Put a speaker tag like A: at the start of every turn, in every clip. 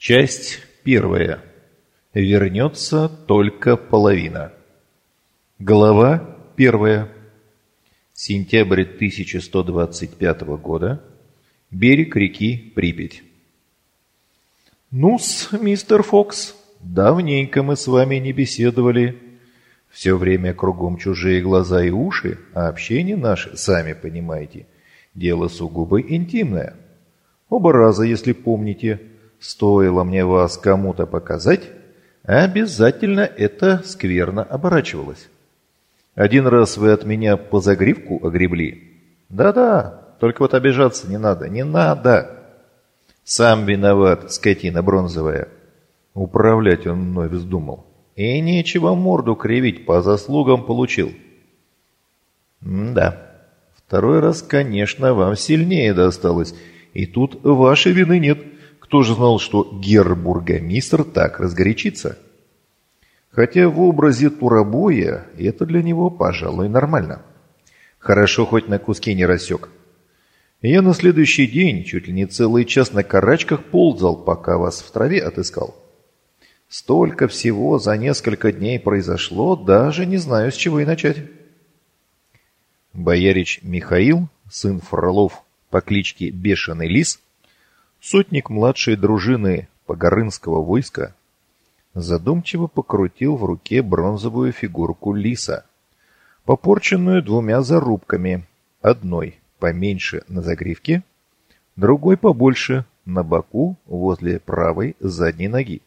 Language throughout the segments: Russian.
A: Часть первая. Вернется только половина. Глава первая. Сентябрь 1125 года. Берег реки Припять. «Ну-с, мистер Фокс, давненько мы с вами не беседовали. Все время кругом чужие глаза и уши, а общение наше, сами понимаете, дело сугубо интимное. Оба раза, если помните, стоило мне вас кому-то показать, обязательно это скверно оборачивалось. Один раз вы от меня по загривку огребли. Да-да, только вот обижаться не надо, не надо. Сам виноват, скотина бронзовая. Управлять он мной вздумал. И нечего морду кривить, по заслугам получил. Да, второй раз, конечно, вам сильнее досталось. И тут вашей вины нет. Кто же знал, что гербургомистр так разгорячится? Хотя в образе турабоя это для него, пожалуй, нормально. Хорошо хоть на куски не рассек. Я на следующий день чуть ли не целый час на карачках ползал, пока вас в траве отыскал. Столько всего за несколько дней произошло, даже не знаю, с чего и начать. Боярич Михаил, сын Фролов по кличке Бешеный Лис, Сотник младшей дружины Погорынского войска задумчиво покрутил в руке бронзовую фигурку лиса, попорченную двумя зарубками, одной поменьше на загривке, другой побольше на боку возле правой задней ноги.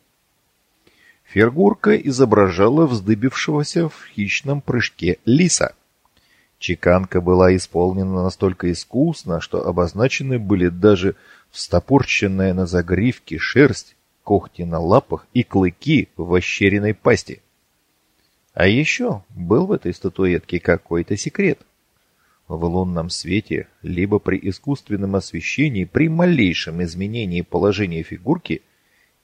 A: Фигурка изображала вздыбившегося в хищном прыжке лиса. Чеканка была исполнена настолько искусно, что обозначены были даже встопорченная на загривке шерсть, когти на лапах и клыки в ощеренной пасти. А еще был в этой статуэтке какой-то секрет. В лунном свете, либо при искусственном освещении, при малейшем изменении положения фигурки,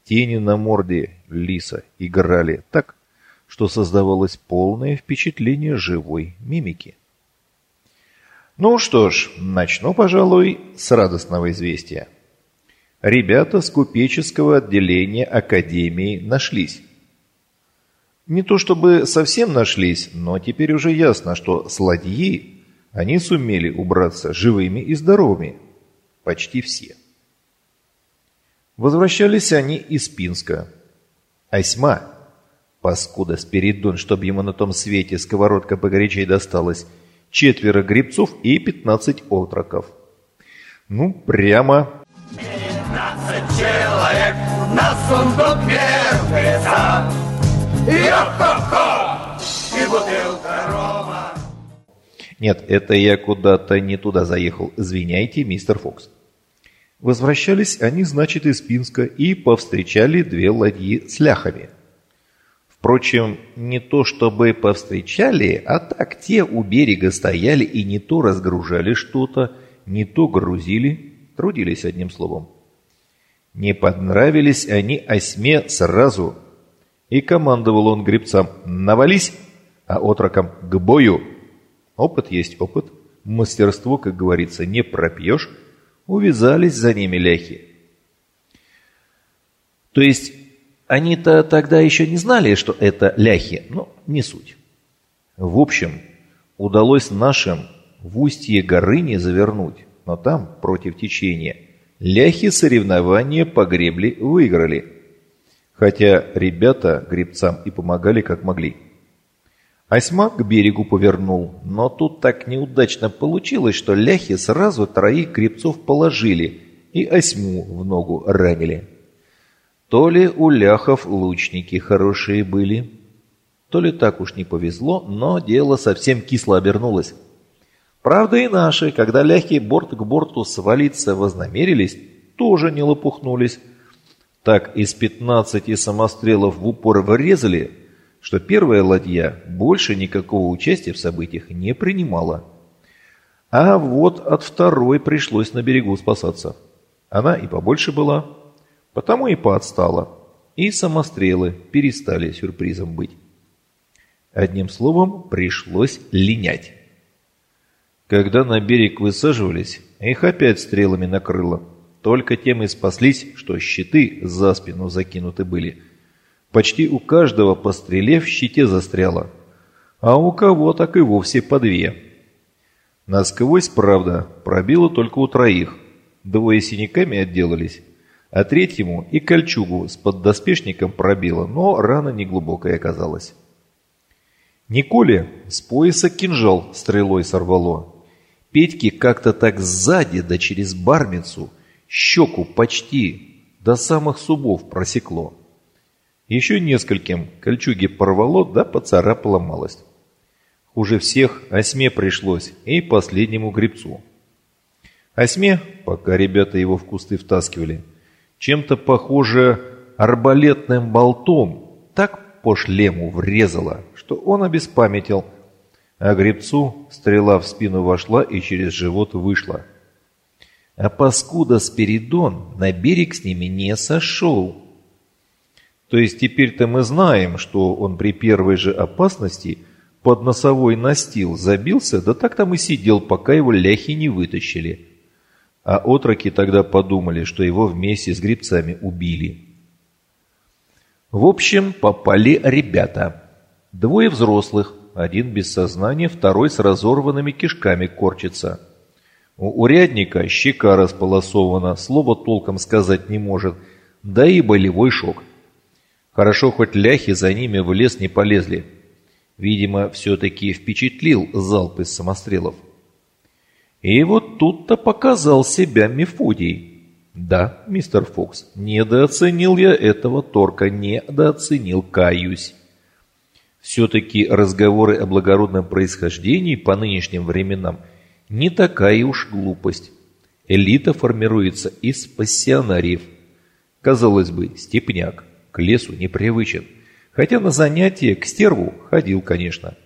A: тени на морде лиса играли так, что создавалось полное впечатление живой мимики. Ну что ж, начну, пожалуй, с радостного известия. Ребята с купеческого отделения Академии нашлись. Не то чтобы совсем нашлись, но теперь уже ясно, что с они сумели убраться живыми и здоровыми. Почти все. Возвращались они из Пинска. Осьма, паскуда Спиридон, чтоб ему на том свете сковородка погорячей досталась, четверо грибцов и пятнадцать отроков. Ну, прямо человек на сундук мертвеца. Йо-хо-хо! И бутылка рома. Нет, это я куда-то не туда заехал. Извиняйте, мистер Фокс. Возвращались они, значит, из Пинска и повстречали две ладьи с ляхами. Впрочем, не то чтобы повстречали, а так те у берега стояли и не то разгружали что-то, не то грузили, трудились одним словом. Не понравились они осьме сразу. И командовал он гребцам «навались», а отрокам «к бою». Опыт есть опыт, мастерство, как говорится, не пропьешь. Увязались за ними ляхи. То есть они-то тогда еще не знали, что это ляхи, но не суть. В общем, удалось нашим в устье горы не завернуть, но там, против течения, Ляхи соревнования по гребле выиграли. Хотя ребята гребцам и помогали как могли. Осьма к берегу повернул, но тут так неудачно получилось, что ляхи сразу троих гребцов положили и осьму в ногу ранили. То ли у ляхов лучники хорошие были, то ли так уж не повезло, но дело совсем кисло обернулось. Правда и наши, когда ляхи борт к борту свалиться вознамерились, тоже не лопухнулись. Так из пятнадцати самострелов в упор врезали, что первая ладья больше никакого участия в событиях не принимала. А вот от второй пришлось на берегу спасаться. Она и побольше была, потому и поотстала. И самострелы перестали сюрпризом быть. Одним словом, пришлось линять. Когда на берег высаживались, их опять стрелами накрыло. Только тем и спаслись, что щиты за спину закинуты были. Почти у каждого по стреле в щите застряло, а у кого так и вовсе по две. Насквозь, правда, пробило только у троих. Двое синяками отделались, а третьему и кольчугу с поддоспешником пробило, но рана неглубокая оказалась. Николе с пояса кинжал стрелой сорвало. Петьке как-то так сзади, да через бармицу, щеку почти до самых зубов просекло. Еще нескольким кольчуги порвало, да поцарапало малость. Хуже всех осьме пришлось и последнему гребцу. Осьме, пока ребята его в кусты втаскивали, чем-то похоже арбалетным болтом так по шлему врезало, что он обеспамятил, а гребцу стрела в спину вошла и через живот вышла. А паскуда Спиридон на берег с ними не сошел. То есть теперь-то мы знаем, что он при первой же опасности под носовой настил забился, да так там и сидел, пока его ляхи не вытащили. А отроки тогда подумали, что его вместе с грибцами убили. В общем, попали ребята. Двое взрослых, один без сознания, второй с разорванными кишками корчится. У урядника щека располосована, слова толком сказать не может, да и болевой шок. Хорошо, хоть ляхи за ними в лес не полезли. Видимо, все-таки впечатлил залп из самострелов. И вот тут-то показал себя Мефодий. Да, мистер Фокс, недооценил я этого торка, недооценил, каюсь. Все-таки разговоры о благородном происхождении по нынешним временам не такая уж глупость. Элита формируется из пассионариев. Казалось бы, степняк к лесу непривычен. Хотя на занятия к стерву ходил, конечно.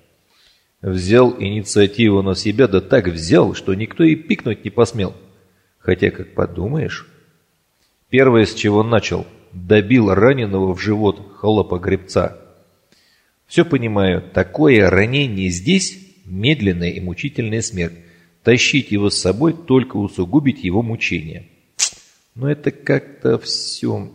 A: Взял инициативу на себя, да так взял, что никто и пикнуть не посмел. Хотя, как подумаешь... Первое, с чего начал, добил раненого в живот холопа гребца. Все понимаю, такое ранение здесь – медленная и мучительная смерть. Тащить его с собой, только усугубить его мучения. Но это как-то все...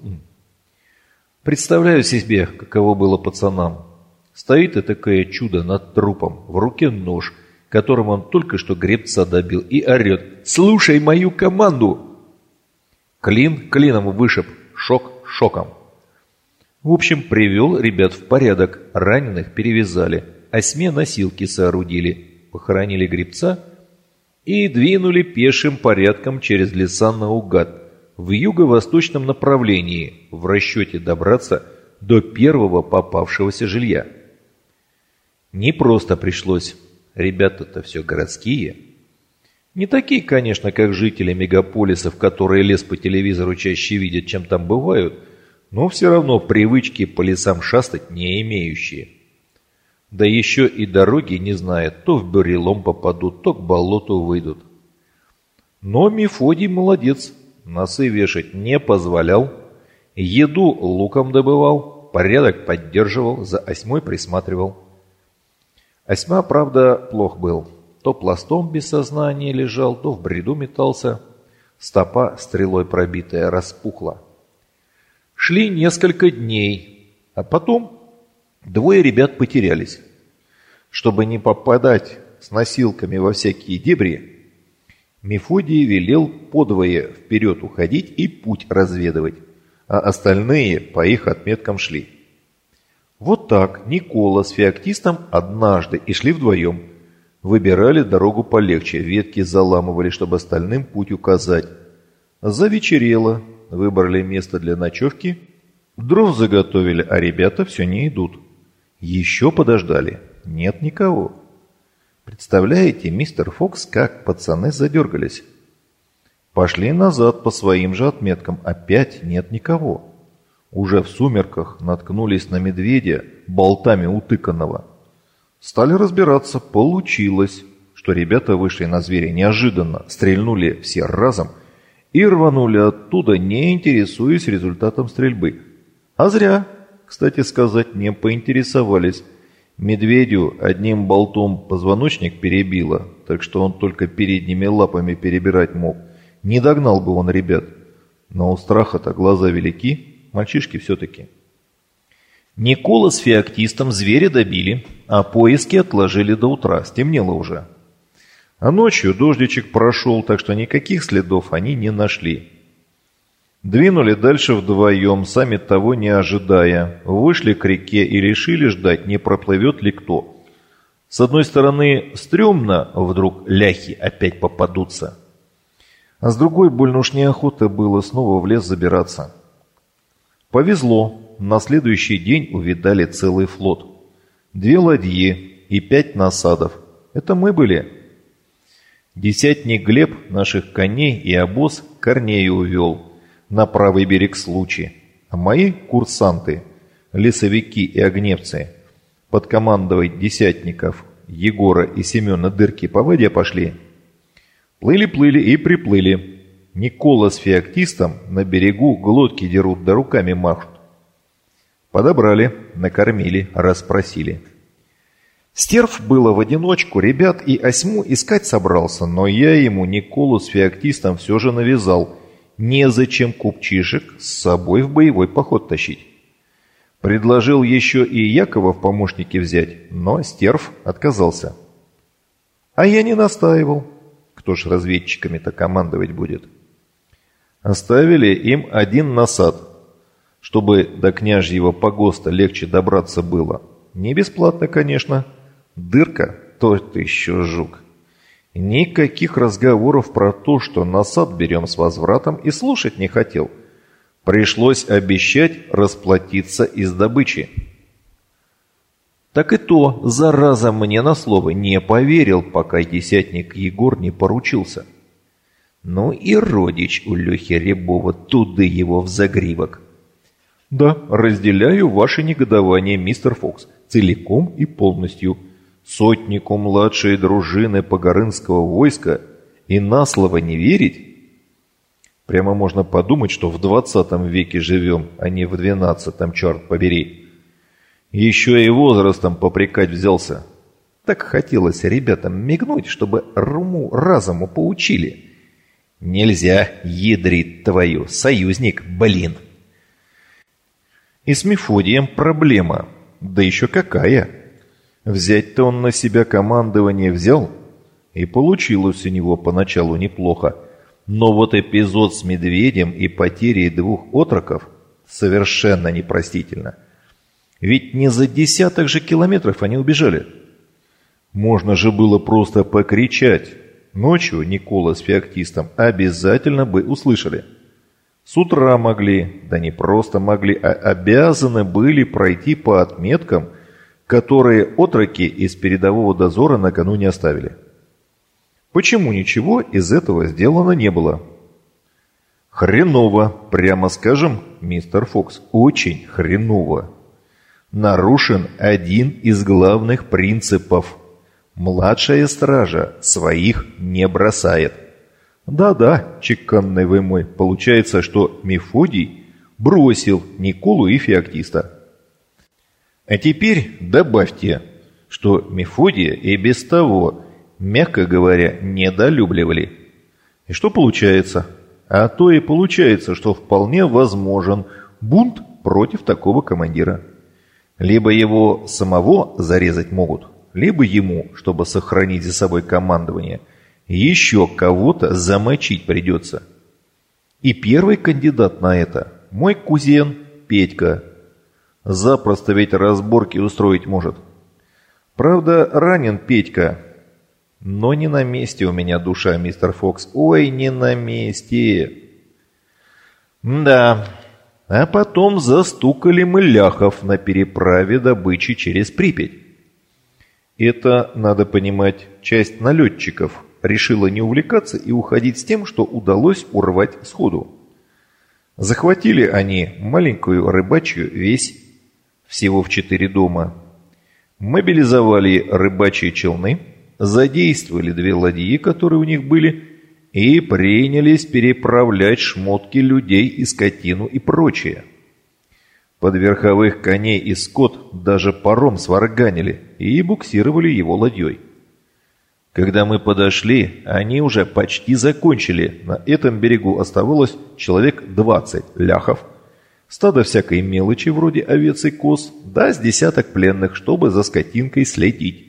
A: Представляю себе, каково было пацанам. Стоит и такое чудо над трупом, в руке нож, которым он только что гребца добил, и орет «Слушай мою команду!» Клин клином вышиб, шок шоком. В общем, привел ребят в порядок, раненых перевязали, осьме носилки соорудили, похоронили гребца и двинули пешим порядком через леса наугад – в юго-восточном направлении в расчете добраться до первого попавшегося жилья. Не просто пришлось. Ребята-то все городские. Не такие, конечно, как жители мегаполисов, которые лес по телевизору чаще видят, чем там бывают, но все равно привычки по лесам шастать не имеющие. Да еще и дороги не знают, то в бурелом попадут, то к болоту выйдут. Но Мефодий молодец, носы вешать не позволял, еду луком добывал, порядок поддерживал, за осьмой присматривал. Осьма, правда, плох был. То пластом без сознания лежал, то в бреду метался. Стопа, стрелой пробитая, распухла. Шли несколько дней, а потом двое ребят потерялись. Чтобы не попадать с носилками во всякие дебри, Мефодий велел подвое вперед уходить и путь разведывать, а остальные по их отметкам шли. Вот так Никола с феоктистом однажды и шли вдвоем. Выбирали дорогу полегче, ветки заламывали, чтобы остальным путь указать. Завечерело, выбрали место для ночевки, дров заготовили, а ребята все не идут. Еще подождали, нет никого. Представляете, мистер Фокс, как пацаны задергались. Пошли назад по своим же отметкам, опять нет никого. Уже в сумерках наткнулись на медведя, болтами утыканного. Стали разбираться, получилось, что ребята вышли на зверя неожиданно, стрельнули все разом и рванули оттуда, не интересуясь результатом стрельбы. А зря, кстати сказать, не поинтересовались, Медведю одним болтом позвоночник перебило, так что он только передними лапами перебирать мог. Не догнал бы он ребят. Но у страха-то глаза велики, мальчишки все-таки. Никола с феоктистом зверя добили, а поиски отложили до утра, стемнело уже. А ночью дождичек прошел, так что никаких следов они не нашли. Двинули дальше вдвоем, сами того не ожидая. Вышли к реке и решили ждать, не проплывет ли кто. С одной стороны, стрёмно, вдруг ляхи опять попадутся. А с другой, больно уж неохота было снова в лес забираться. Повезло, на следующий день увидали целый флот. Две ладьи и пять насадов. Это мы были. Десятник Глеб наших коней и обоз Корнею увел на правый берег случая, а мои курсанты, лесовики и огневцы, под командой десятников Егора и Семена Дырки по воде пошли. Плыли-плыли и приплыли. Никола с феоктистом на берегу глотки дерут да руками машут. Подобрали, накормили, расспросили. Стерв было в одиночку, ребят и осьму искать собрался, но я ему Николу с феоктистом все же навязал. Незачем купчишек с собой в боевой поход тащить. Предложил еще и Якова в помощники взять, но Стерв отказался. А я не настаивал. Кто ж разведчиками-то командовать будет? Оставили им один насад, чтобы до княжьего погоста легче добраться было. Не бесплатно, конечно, Дырка тот еще жук. Никаких разговоров про то, что насад берем с возвратом, и слушать не хотел. Пришлось обещать расплатиться из добычи. Так и то, зараза, мне на слово не поверил, пока десятник Егор не поручился. Ну и родич у Лехи Рябова, туды его в загривок. Да, разделяю ваше негодование, мистер Фокс, целиком и полностью – сотнику младшей дружины Погорынского войска и на слово не верить? Прямо можно подумать, что в двадцатом веке живем, а не в двенадцатом, черт побери. Еще и возрастом попрекать взялся. Так хотелось ребятам мигнуть, чтобы руму разуму поучили. Нельзя, ядрит твою, союзник, блин. И с Мефодием проблема. Да еще какая. Взять-то он на себя командование взял, и получилось у него поначалу неплохо. Но вот эпизод с медведем и потерей двух отроков совершенно непростительно. Ведь не за десяток же километров они убежали. Можно же было просто покричать. Ночью Никола с феоктистом обязательно бы услышали. С утра могли, да не просто могли, а обязаны были пройти по отметкам – которые отроки из передового дозора накануне оставили. Почему ничего из этого сделано не было? Хреново, прямо скажем, мистер Фокс, очень хреново. Нарушен один из главных принципов. Младшая стража своих не бросает. Да-да, чеканный вы мой, получается, что Мефодий бросил Николу и Феоктиста. А теперь добавьте, что Мефодия и без того, мягко говоря, недолюбливали. И что получается? А то и получается, что вполне возможен бунт против такого командира. Либо его самого зарезать могут, либо ему, чтобы сохранить за собой командование, еще кого-то замочить придется. И первый кандидат на это – мой кузен Петька, Запросто ведь разборки устроить может. Правда, ранен Петька. Но не на месте у меня душа, мистер Фокс. Ой, не на месте. Да. А потом застукали мы ляхов на переправе добычи через Припять. Это, надо понимать, часть налетчиков решила не увлекаться и уходить с тем, что удалось урвать сходу. Захватили они маленькую рыбачью весь всего в четыре дома. Мобилизовали рыбачьи челны, задействовали две ладьи, которые у них были, и принялись переправлять шмотки людей и скотину и прочее. Под верховых коней и скот даже паром сварганили и буксировали его ладьей. Когда мы подошли, они уже почти закончили. На этом берегу оставалось человек 20 ляхов, стадо всякой мелочи вроде овец и коз, да с десяток пленных, чтобы за скотинкой следить.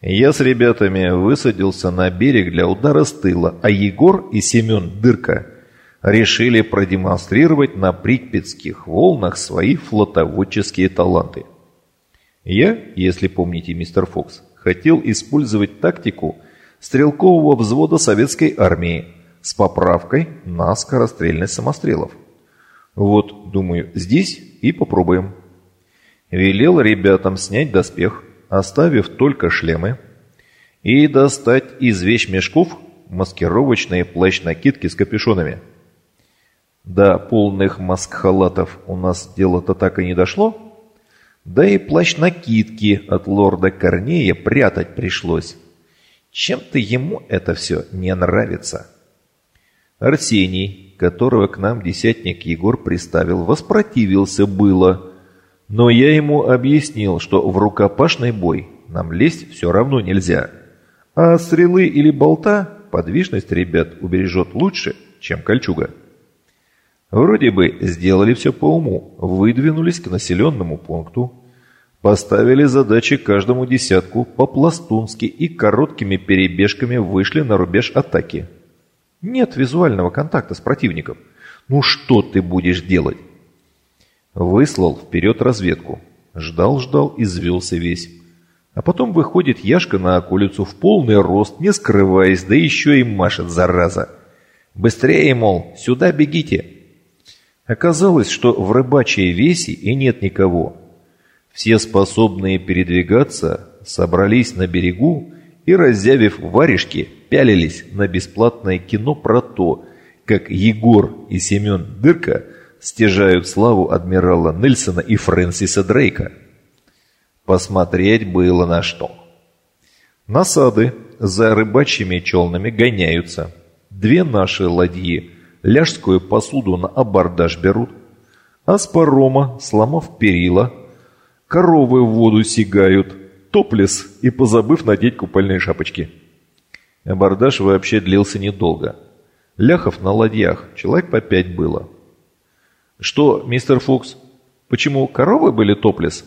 A: Я с ребятами высадился на берег для удара с тыла, а Егор и Семен Дырка решили продемонстрировать на припятских волнах свои флотоводческие таланты. Я, если помните, мистер Фокс, хотел использовать тактику стрелкового взвода советской армии с поправкой на скорострельность самострелов. Вот, думаю, здесь и попробуем. Велел ребятам снять доспех, оставив только шлемы, и достать из вещмешков маскировочные плащ-накидки с капюшонами. До полных маск-халатов у нас дело-то так и не дошло, да и плащ-накидки от лорда Корнея прятать пришлось. Чем-то ему это все не нравится. Арсений, которого к нам десятник Егор приставил, воспротивился было, но я ему объяснил, что в рукопашный бой нам лезть все равно нельзя, а стрелы или болта подвижность ребят убережет лучше, чем кольчуга. Вроде бы сделали все по уму, выдвинулись к населенному пункту, поставили задачи каждому десятку по-пластунски и короткими перебежками вышли на рубеж атаки. Нет визуального контакта с противником. Ну что ты будешь делать? Выслал вперед разведку. Ждал-ждал, извелся весь. А потом выходит Яшка на околицу в полный рост, не скрываясь, да еще и машет, зараза. «Быстрее, мол, сюда бегите!» Оказалось, что в рыбачьей весе и нет никого. Все способные передвигаться собрались на берегу и, разъявив варежки, пялились на бесплатное кино про то, как Егор и Семен Дырка стяжают славу адмирала Нельсона и Фрэнсиса Дрейка. Посмотреть было на что. Насады за рыбачьими челнами гоняются. Две наши ладьи – ляжскую посуду на абордаж берут, а с парома, сломав перила, коровы в воду сигают, топлес и позабыв надеть купальные шапочки. Абордаж вообще длился недолго. Ляхов на ладьях, человек по пять было. Что, мистер Фокс, почему коровы были топлес?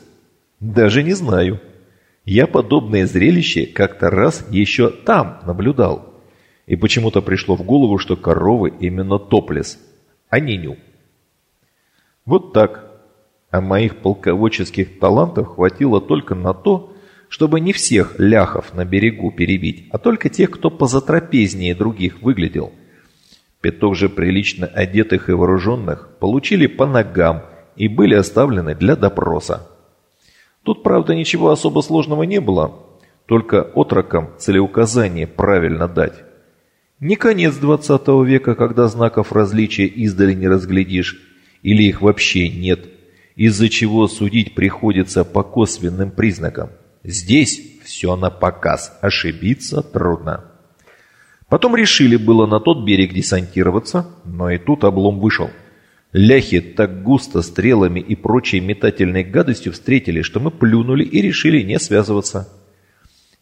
A: Даже не знаю. Я подобное зрелище как-то раз еще там наблюдал. И почему-то пришло в голову, что коровы именно топлес, а не ню. Вот так. А моих полководческих талантов хватило только на то, чтобы не всех ляхов на берегу перебить, а только тех, кто позатрапезнее других выглядел. Пяток же прилично одетых и вооруженных получили по ногам и были оставлены для допроса. Тут, правда, ничего особо сложного не было, только отрокам целеуказание правильно дать. Не конец 20 века, когда знаков различия издали не разглядишь, или их вообще нет, из-за чего судить приходится по косвенным признакам. Здесь все на показ, ошибиться трудно. Потом решили было на тот берег десантироваться, но и тут облом вышел. Ляхи так густо стрелами и прочей метательной гадостью встретили, что мы плюнули и решили не связываться.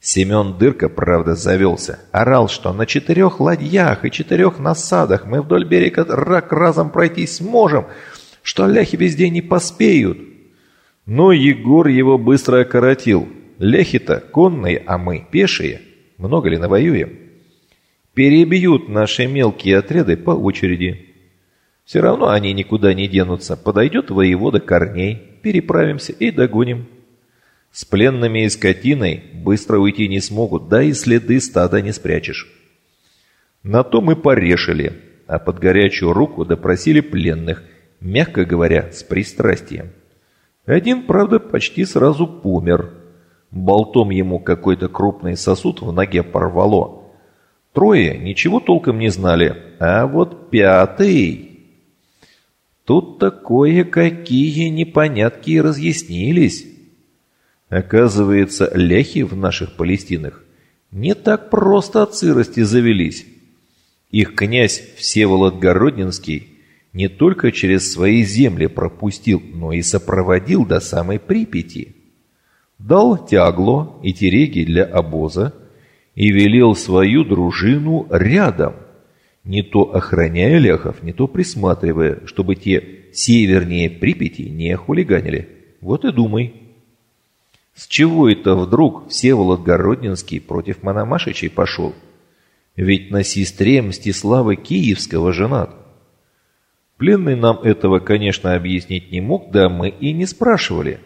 A: Семен Дырка, правда, завелся. Орал, что на четырех ладьях и четырех насадах мы вдоль берега рак разом пройти сможем, что ляхи везде не поспеют. Но Егор его быстро окоротил. Ляхи-то конные, а мы пешие. Много ли навоюем? Перебьют наши мелкие отряды по очереди. Все равно они никуда не денутся. Подойдет воевода Корней, переправимся и догоним. С пленными и скотиной быстро уйти не смогут, да и следы стада не спрячешь. На то мы порешили, а под горячую руку допросили пленных, мягко говоря, с пристрастием. Один, правда, почти сразу помер. Болтом ему какой-то крупный сосуд в ноге порвало. Трое ничего толком не знали, а вот пятый... Тут такое какие непонятки разъяснились. Оказывается, ляхи в наших Палестинах не так просто от сырости завелись. Их князь Всеволод Городнинский не только через свои земли пропустил, но и сопроводил до самой Припяти. Дал тягло и тереги для обоза и велел свою дружину рядом, не то охраняя ляхов, не то присматривая, чтобы те севернее Припяти не хулиганили. Вот и думай. С чего это вдруг Всеволод Городнинский против Мономашичей пошел? Ведь на сестре Мстислава Киевского женат. Пленный нам этого, конечно, объяснить не мог, да мы и не спрашивали.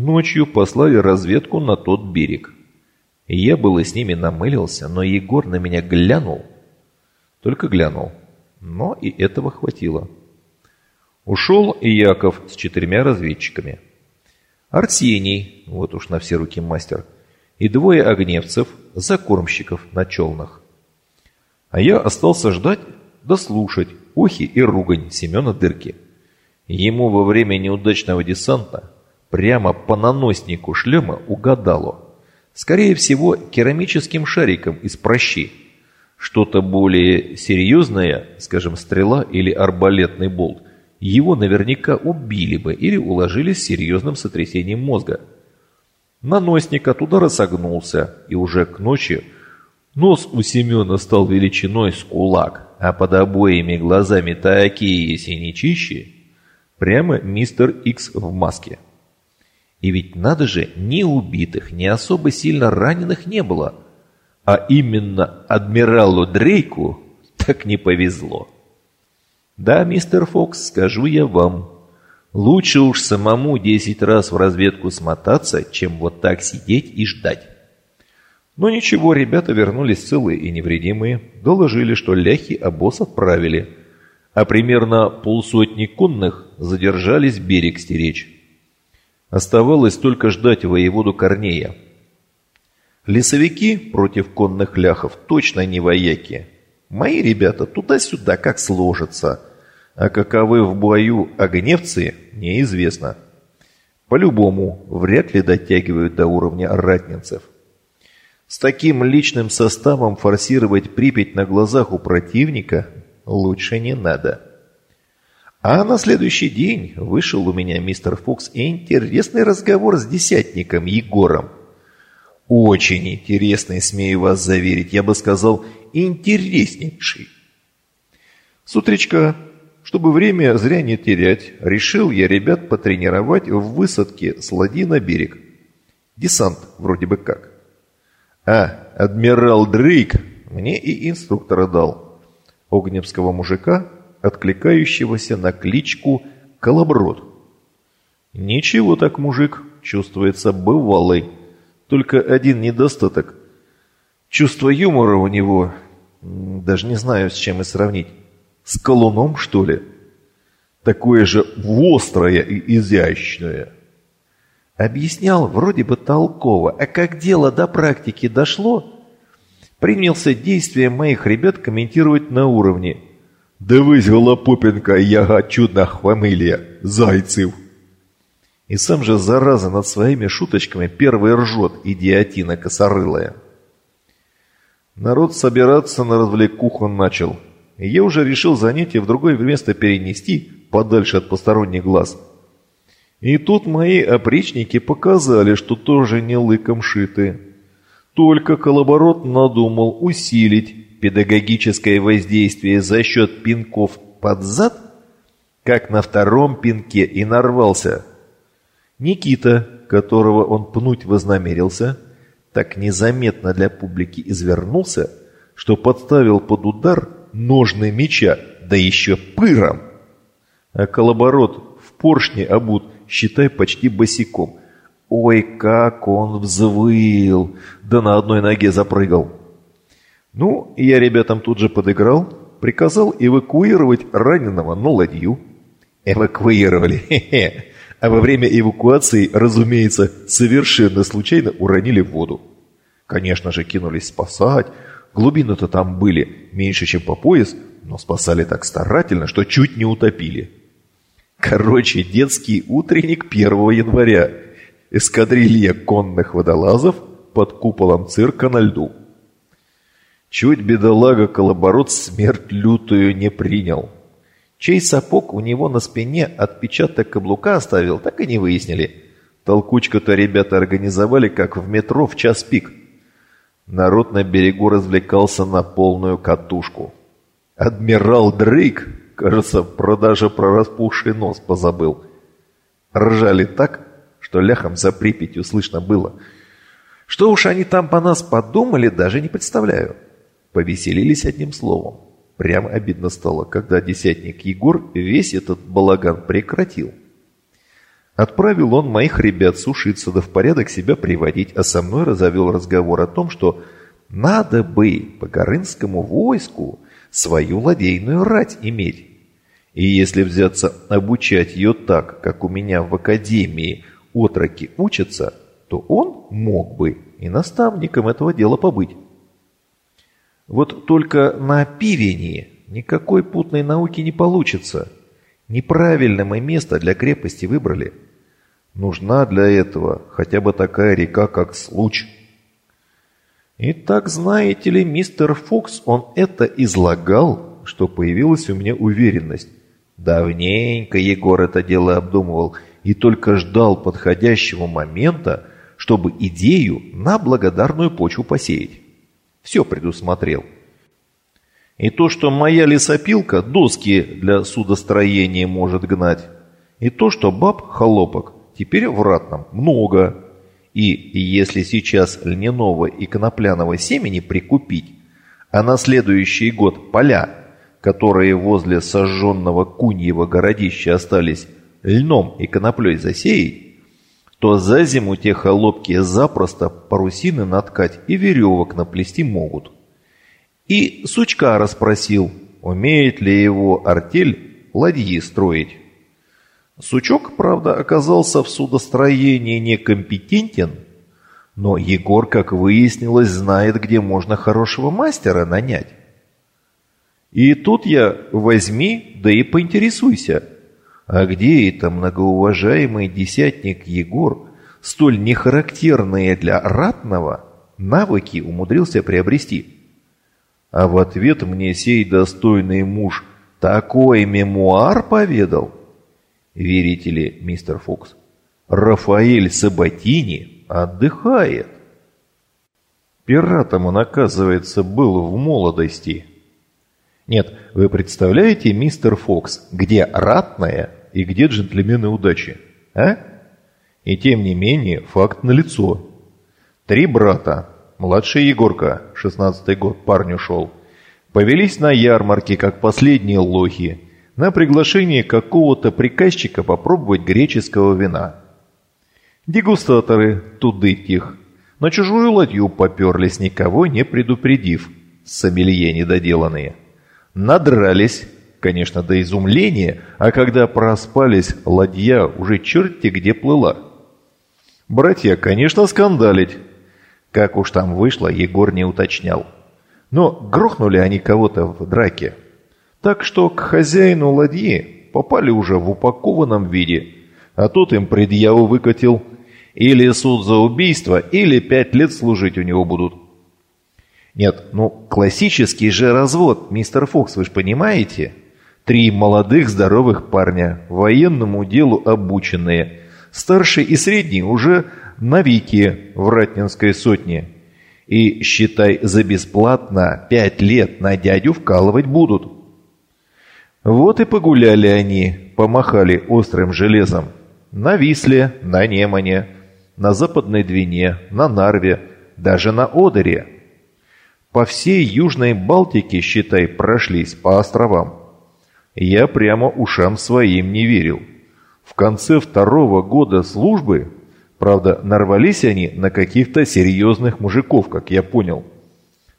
A: Ночью послали разведку на тот берег. Я было с ними намылился, но Егор на меня глянул. Только глянул. Но и этого хватило. Ушел и Яков с четырьмя разведчиками. Арсений, вот уж на все руки мастер, и двое огневцев, закормщиков на челнах. А я остался ждать да охи и ругань Семена Дырки. Ему во время неудачного десанта прямо по наноснику шлема угадало. Скорее всего, керамическим шариком из прощи. Что-то более серьезное, скажем, стрела или арбалетный болт, его наверняка убили бы или уложили с серьезным сотрясением мозга. Наносник от удара согнулся, и уже к ночи нос у Семена стал величиной с кулак, а под обоими глазами такие синячищи, прямо мистер Икс в маске. И ведь надо же, ни убитых, ни особо сильно раненых не было, а именно адмиралу Дрейку так не повезло. Да, мистер Фокс, скажу я вам, лучше уж самому десять раз в разведку смотаться, чем вот так сидеть и ждать. Но ничего, ребята вернулись целые и невредимые, доложили, что ляхи обоз отправили, а примерно полсотни конных задержались берег стеречь. Оставалось только ждать воеводу Корнея. Лесовики против конных ляхов точно не вояки. Мои ребята туда-сюда как сложатся – а каковы в бою огневцы, неизвестно. По-любому, вряд ли дотягивают до уровня ратницев. С таким личным составом форсировать Припять на глазах у противника лучше не надо. А на следующий день вышел у меня мистер Фокс интересный разговор с десятником Егором. Очень интересный, смею вас заверить, я бы сказал, интереснейший. С утречка чтобы время зря не терять, решил я ребят потренировать в высадке с ладьи на берег. Десант вроде бы как. А, адмирал Дрейк мне и инструктора дал. Огневского мужика, откликающегося на кличку Колоброд. Ничего так мужик, чувствуется бывалый. Только один недостаток. Чувство юмора у него, даже не знаю, с чем и сравнить. С колуном, что ли? Такое же острое и изящное. Объяснял вроде бы толково, а как дело до практики дошло, принялся действия моих ребят комментировать на уровне «Дивись, Голопопенко, яга чудна хвамилия, зайцев!» И сам же, зараза, над своими шуточками первый ржет, идиотина косорылая. Народ собираться на развлекуху начал – я уже решил занятие в другое место перенести, подальше от посторонних глаз. И тут мои опричники показали, что тоже не лыком шиты. Только колоборот надумал усилить педагогическое воздействие за счет пинков под зад, как на втором пинке и нарвался. Никита, которого он пнуть вознамерился, так незаметно для публики извернулся, что подставил под удар ножны меча, да еще пыром. А колоборот в поршне обут, считай, почти босиком. Ой, как он взвыл, да на одной ноге запрыгал. Ну, я ребятам тут же подыграл, приказал эвакуировать раненого на ладью. Эвакуировали, хе-хе. А во время эвакуации, разумеется, совершенно случайно уронили в воду. Конечно же, кинулись спасать, Глубины-то там были меньше, чем по пояс, но спасали так старательно, что чуть не утопили. Короче, детский утренник 1 января. Эскадрилья конных водолазов под куполом цирка на льду. Чуть бедолага колоборот смерть лютую не принял. Чей сапог у него на спине отпечаток каблука оставил, так и не выяснили. Толкучка-то ребята организовали, как в метро в час пик – народ на берегу развлекался на полную катушку. Адмирал Дрейк, кажется, про даже про распухший нос позабыл. Ржали так, что ляхом за Припятью слышно было. Что уж они там по нас подумали, даже не представляю. Повеселились одним словом. Прям обидно стало, когда десятник Егор весь этот балаган прекратил. Отправил он моих ребят сушиться да в порядок себя приводить, а со мной разовел разговор о том, что надо бы по Горынскому войску свою ладейную рать иметь. И если взяться обучать ее так, как у меня в академии отроки учатся, то он мог бы и наставником этого дела побыть. Вот только на пивении никакой путной науки не получится. Неправильно мы место для крепости выбрали. Нужна для этого хотя бы такая река, как Случ. И так, знаете ли, мистер Фокс, он это излагал, что появилась у меня уверенность. Давненько Егор это дело обдумывал и только ждал подходящего момента, чтобы идею на благодарную почву посеять. Все предусмотрел. И то, что моя лесопилка доски для судостроения может гнать, и то, что баб-холопок теперь в ратном много, и если сейчас льняного и конопляного семени прикупить, а на следующий год поля, которые возле сожженного Куньего городища остались льном и коноплей засеять, то за зиму те холопки запросто парусины наткать и веревок наплести могут. И Сучка расспросил, умеет ли его артель ладьи строить. Сучок, правда, оказался в судостроении некомпетентен, но Егор, как выяснилось, знает, где можно хорошего мастера нанять. И тут я возьми, да и поинтересуйся – а где это многоуважаемый десятник Егор столь нехарактерные для ратного навыки умудрился приобрести? А в ответ мне сей достойный муж такой мемуар поведал. Верите ли, мистер Фокс, Рафаэль Сабатини отдыхает. Пиратом он, оказывается, был в молодости. Нет, вы представляете, мистер Фокс, где ратное и где джентльмены удачи? А? И тем не менее, факт налицо. Три брата, младший Егорка, 16-й год парню шел, повелись на ярмарке, как последние лохи, на приглашение какого-то приказчика попробовать греческого вина. Дегустаторы, туды тих, на чужую ладью поперлись, никого не предупредив, сомелье недоделанные. Надрались, конечно, до изумления, а когда проспались, ладья уже черти где плыла. Братья, конечно, скандалить. Как уж там вышло, Егор не уточнял. Но грохнули они кого-то в драке. Так что к хозяину ладьи попали уже в упакованном виде, а тот им предъяву выкатил. Или суд за убийство, или пять лет служить у него будут. Нет, ну классический же развод, мистер Фокс, вы же понимаете? Три молодых здоровых парня, военному делу обученные. Старший и средний уже навики в Ратнинской сотне. И, считай, за бесплатно пять лет на дядю вкалывать будут. Вот и погуляли они, помахали острым железом. На Висле, на Немане, на Западной Двине, на Нарве, даже на Одере. По всей Южной Балтике, считай, прошлись по островам. Я прямо ушам своим не верил. В конце второго года службы, правда, нарвались они на каких-то серьезных мужиков, как я понял.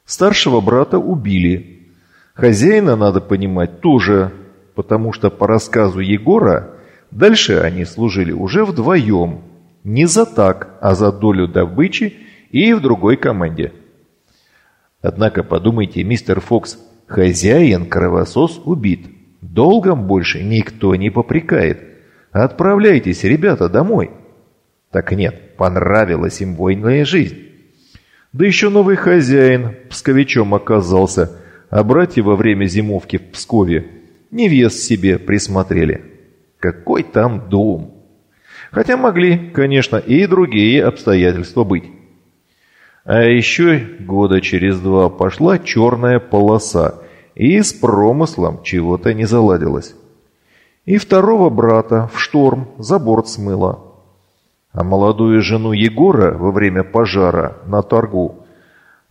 A: Старшего брата убили. Хозяина, надо понимать, тоже, потому что по рассказу Егора, дальше они служили уже вдвоем. Не за так, а за долю добычи и в другой команде. Однако подумайте, мистер Фокс, хозяин кровосос убит. Долгом больше никто не попрекает. Отправляйтесь, ребята, домой. Так нет, понравилась им войная жизнь. Да еще новый хозяин псковичом оказался, а братья во время зимовки в Пскове невест себе присмотрели. Какой там дом? Хотя могли, конечно, и другие обстоятельства быть. А еще года через два пошла черная полоса, и с промыслом чего-то не заладилось. И второго брата в шторм за борт смыло. А молодую жену Егора во время пожара на торгу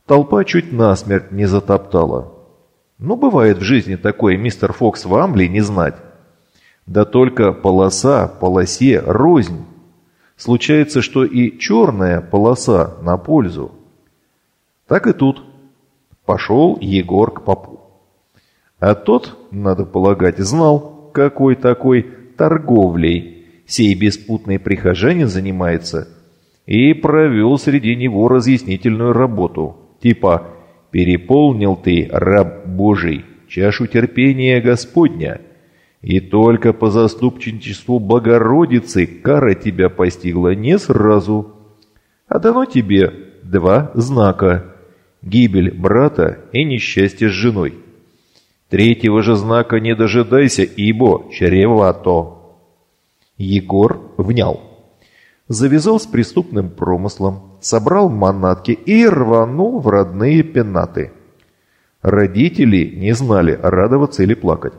A: толпа чуть насмерть не затоптала. Ну, бывает в жизни такое, мистер Фокс, вам ли не знать? Да только полоса полосе рознь. Случается, что и черная полоса на пользу. Так и тут. Пошел Егор к попу. А тот, надо полагать, знал, какой такой торговлей сей беспутный прихожанин занимается, и провел среди него разъяснительную работу, типа «Переполнил ты, раб Божий, чашу терпения Господня, и только по заступничеству Богородицы кара тебя постигла не сразу, а дано тебе два знака – гибель брата и несчастье с женой». Третьего же знака не дожидайся, ибо чревато. Егор внял. Завязал с преступным промыслом, собрал манатки и рванул в родные пенаты. Родители не знали, радоваться или плакать.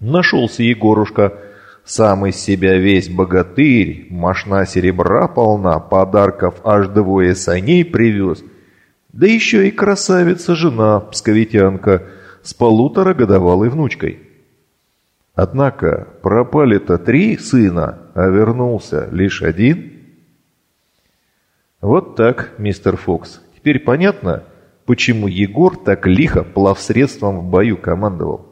A: Нашелся Егорушка, сам из себя весь богатырь, мошна серебра полна, подарков аж двое саней привез. Да еще и красавица-жена, псковитянка – с полуторагодовалой внучкой. Однако пропали-то три сына, а вернулся лишь один. Вот так, мистер Фокс. Теперь понятно, почему Егор так лихо плавсредством в бою командовал.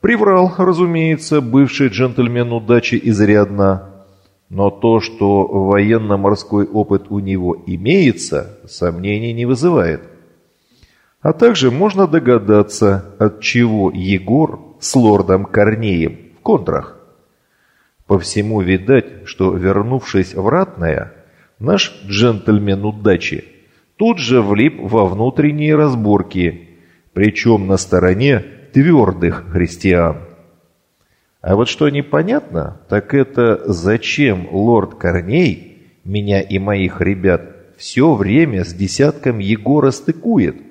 A: Приврал, разумеется, бывший джентльмен удачи изрядно, но то, что военно-морской опыт у него имеется, сомнений не вызывает. А также можно догадаться, от чего Егор с лордом Корнеем в контрах. По всему видать, что, вернувшись в ратное, наш джентльмен удачи тут же влип во внутренние разборки, причем на стороне твердых христиан. А вот что непонятно, так это зачем лорд Корней меня и моих ребят все время с десятком Егора стыкует –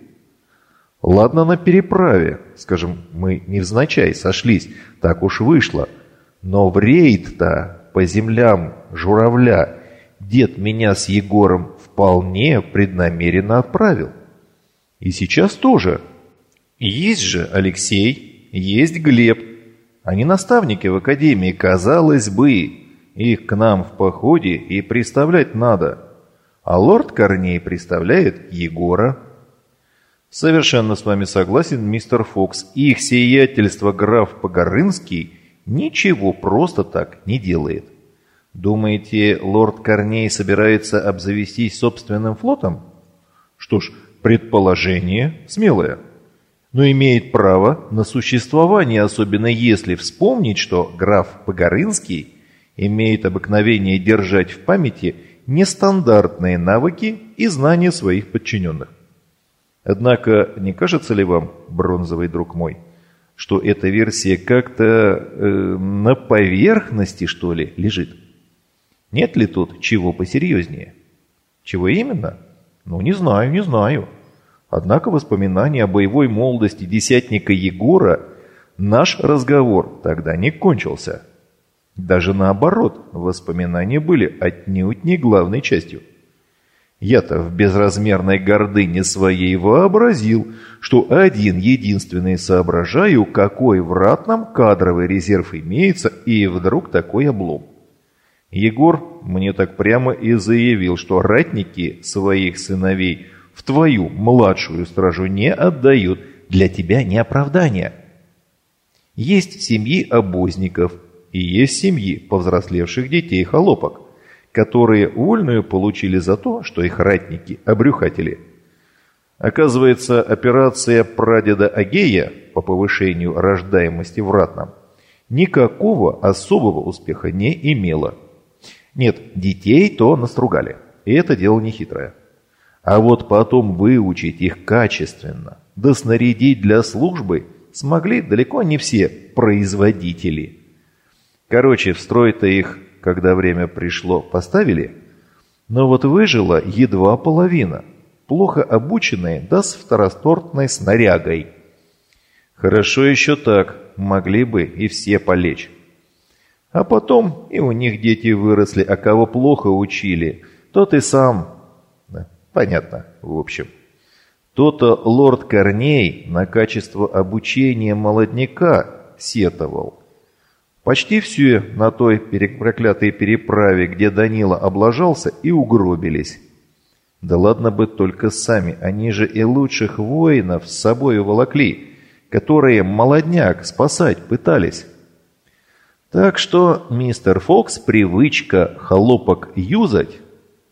A: Ладно на переправе, скажем, мы невзначай сошлись, так уж вышло. Но в рейд-то по землям журавля дед меня с Егором вполне преднамеренно отправил. И сейчас тоже. Есть же Алексей, есть Глеб. Они наставники в академии, казалось бы. Их к нам в походе и представлять надо. А лорд Корней представляет Егора. Совершенно с вами согласен, мистер Фокс. Их сиятельство граф Погорынский ничего просто так не делает. Думаете, лорд Корней собирается обзавестись собственным флотом? Что ж, предположение смелое. Но имеет право на существование, особенно если вспомнить, что граф Погорынский имеет обыкновение держать в памяти нестандартные навыки и знания своих подчиненных. Однако, не кажется ли вам, бронзовый друг мой, что эта версия как-то э, на поверхности, что ли, лежит? Нет ли тут чего посерьезнее? Чего именно? Ну, не знаю, не знаю. Однако воспоминания о боевой молодости десятника Егора наш разговор тогда не кончился. Даже наоборот, воспоминания были отнюдь не главной частью. Я-то в безразмерной гордыне своей вообразил, что один единственный соображаю, какой в ратном кадровый резерв имеется, и вдруг такой облом. Егор мне так прямо и заявил, что ратники своих сыновей в твою младшую стражу не отдают, для тебя не оправдание. Есть семьи обозников и есть семьи повзрослевших детей-холопок которые вольную получили за то, что их ратники обрюхатели. Оказывается, операция прадеда Агея по повышению рождаемости в ратном никакого особого успеха не имела. Нет, детей то настругали, и это дело нехитрое. А вот потом выучить их качественно, да снарядить для службы смогли далеко не все производители. Короче, в строй-то их когда время пришло, поставили, Но вот выжила едва половина, плохо обученные, да с второстортной снарягой. Хорошо еще так, могли бы и все полечь. А потом и у них дети выросли, а кого плохо учили, тот и сам. Понятно, в общем. То-то лорд Корней на качество обучения молодняка сетовал. Почти все на той проклятой переправе, где Данила облажался, и угробились. Да ладно бы только сами, они же и лучших воинов с собой уволокли, которые молодняк спасать пытались. Так что, мистер Фокс, привычка холопок юзать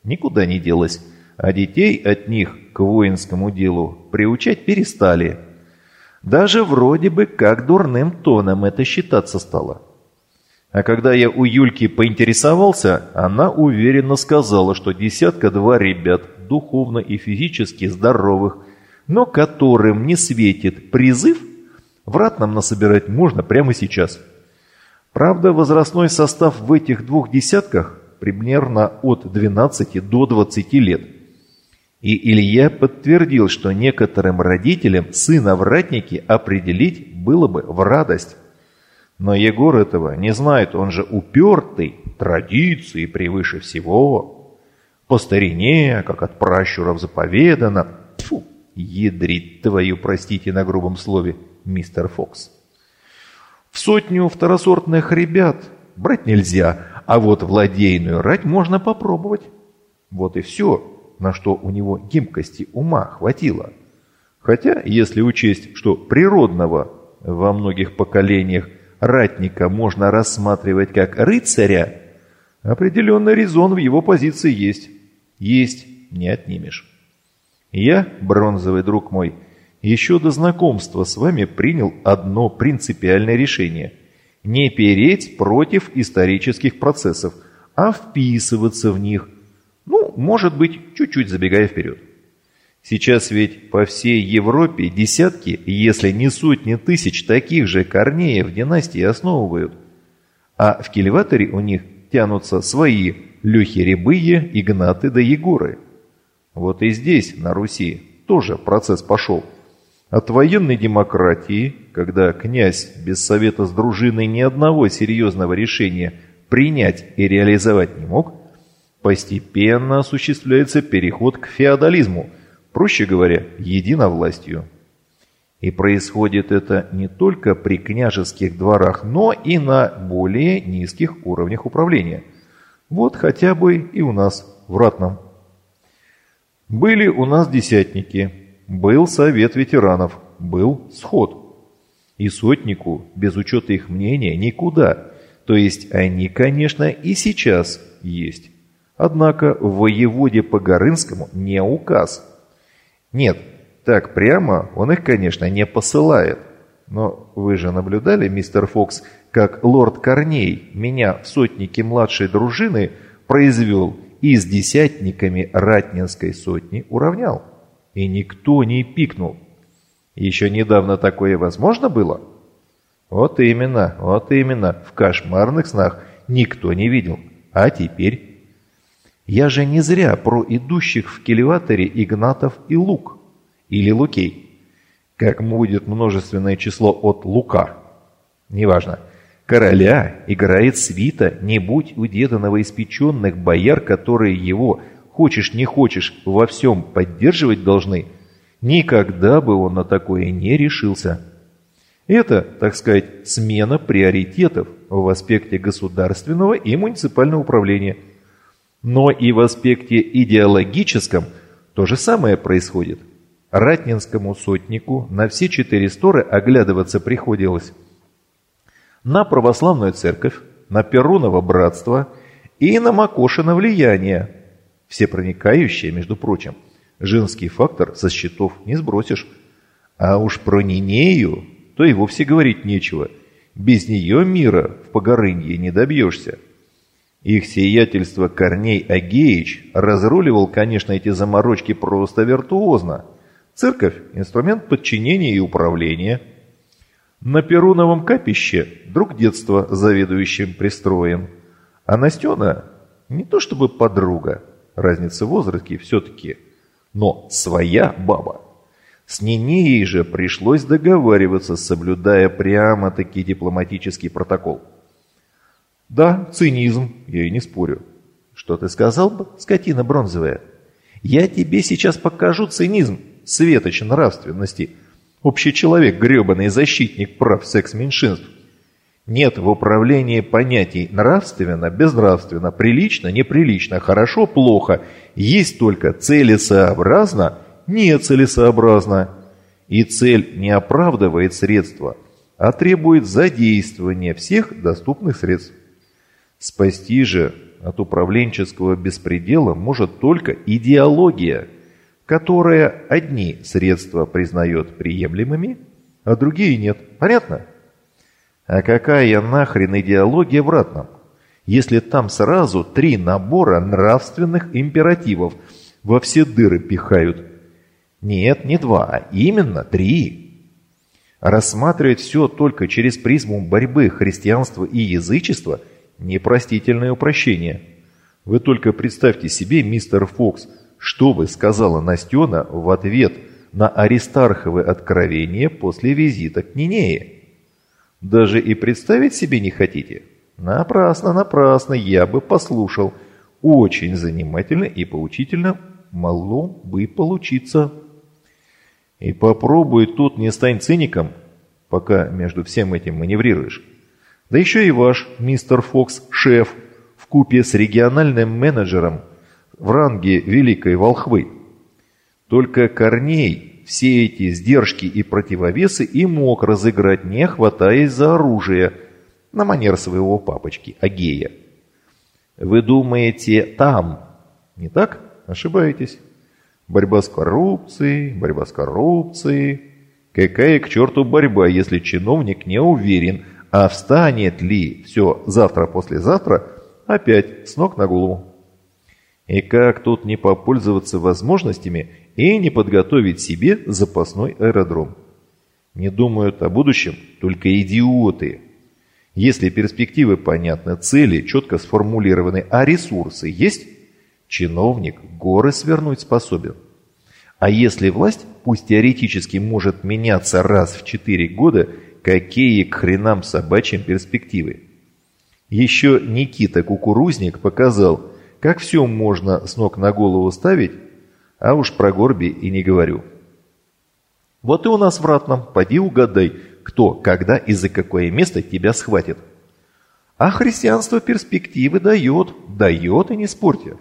A: никуда не делась, а детей от них к воинскому делу приучать перестали. Даже вроде бы как дурным тоном это считаться стало. А когда я у Юльки поинтересовался, она уверенно сказала, что десятка-два ребят, духовно и физически здоровых, но которым не светит призыв, в ратном насобирать можно прямо сейчас. Правда, возрастной состав в этих двух десятках примерно от 12 до 20 лет. И Илья подтвердил, что некоторым родителям сына в ратнике определить было бы в радость. Но Егор этого не знает, он же упертый, традиции превыше всего. По старине, как от пращуров заповедано. Тьфу, ядрить твою, простите на грубом слове, мистер Фокс. В сотню второсортных ребят брать нельзя, а вот владейную рать можно попробовать. Вот и все, на что у него гибкости ума хватило. Хотя, если учесть, что природного во многих поколениях ратника можно рассматривать как рыцаря, определенный резон в его позиции есть. Есть, не отнимешь. Я, бронзовый друг мой, еще до знакомства с вами принял одно принципиальное решение – не переть против исторических процессов, а вписываться в них, ну, может быть, чуть-чуть забегая вперед. Сейчас ведь по всей Европе десятки, если не сотни тысяч таких же корнеев династии основывают. А в кильваторе у них тянутся свои Лехи Рябые, Игнаты да Егоры. Вот и здесь, на Руси, тоже процесс пошел. От военной демократии, когда князь без совета с дружиной ни одного серьезного решения принять и реализовать не мог, постепенно осуществляется переход к феодализму – проще говоря, единовластью. И происходит это не только при княжеских дворах, но и на более низких уровнях управления. Вот хотя бы и у нас в Ратном. Были у нас десятники, был совет ветеранов, был сход. И сотнику, без учета их мнения, никуда. То есть они, конечно, и сейчас есть. Однако в воеводе по Горынскому не указ – нет, так прямо он их, конечно, не посылает. Но вы же наблюдали, мистер Фокс, как лорд Корней меня в сотнике младшей дружины произвел и с десятниками ратнинской сотни уравнял. И никто не пикнул. Еще недавно такое возможно было? Вот именно, вот именно, в кошмарных снах никто не видел. А теперь... Я же не зря про идущих в келеваторе Игнатов и Лук. Или Лукей. Как будет множественное число от Лука. Неважно. Короля играет свита, не будь у деда новоиспеченных бояр, которые его, хочешь не хочешь, во всем поддерживать должны, никогда бы он на такое не решился. Это, так сказать, смена приоритетов в аспекте государственного и муниципального управления – но и в аспекте идеологическом то же самое происходит. Ратнинскому сотнику на все четыре сторы оглядываться приходилось. На православную церковь, на Перуново братство и на Макошино влияние. Все проникающие, между прочим. Женский фактор со счетов не сбросишь. А уж про Нинею то и вовсе говорить нечего. Без нее мира в Погорынье не добьешься. Их сиятельство Корней Агеич разруливал, конечно, эти заморочки просто виртуозно. Церковь – инструмент подчинения и управления. На Перуновом капище друг детства заведующим пристроен. А Настена – не то чтобы подруга, разница в возрасте все-таки, но своя баба. С Нинеей же пришлось договариваться, соблюдая прямо-таки дипломатический протокол. Да, цинизм, я и не спорю. Что ты сказал бы, скотина бронзовая? Я тебе сейчас покажу цинизм, светоч нравственности. Общий человек, гребаный защитник прав секс-меньшинств. Нет в управлении понятий нравственно, безнравственно, прилично, неприлично, хорошо, плохо. Есть только целесообразно, нецелесообразно. И цель не оправдывает средства, а требует задействования всех доступных средств. Спасти же от управленческого беспредела может только идеология, которая одни средства признает приемлемыми, а другие нет. Понятно? А какая нахрен идеология в ратном? Если там сразу три набора нравственных императивов во все дыры пихают. Нет, не два, а именно три. Рассматривать все только через призму борьбы христианства и язычества – непростительное упрощение. Вы только представьте себе, мистер Фокс, что бы сказала Настена в ответ на Аристарховы откровения после визита к Нинее. Даже и представить себе не хотите? Напрасно, напрасно, я бы послушал. Очень занимательно и поучительно могло бы получиться. И попробуй тут не стань циником, пока между всем этим маневрируешь. Да еще и ваш, мистер Фокс, шеф, в купе с региональным менеджером в ранге Великой Волхвы. Только Корней все эти сдержки и противовесы и мог разыграть, не хватаясь за оружие, на манер своего папочки, Агея. Вы думаете, там, не так? Ошибаетесь. Борьба с коррупцией, борьба с коррупцией. Какая к черту борьба, если чиновник не уверен, а встанет ли все завтра-послезавтра опять с ног на голову? И как тут не попользоваться возможностями и не подготовить себе запасной аэродром? Не думают о будущем только идиоты. Если перспективы понятны, цели четко сформулированы, а ресурсы есть, чиновник горы свернуть способен. А если власть, пусть теоретически может меняться раз в 4 года, какие к хренам собачьим перспективы? Еще Никита Кукурузник показал – как все можно с ног на голову ставить, а уж про горби и не говорю. Вот и у нас в ратном, поди угадай, кто, когда и за какое место тебя схватит. А христианство перспективы дает, дает и не спорьте.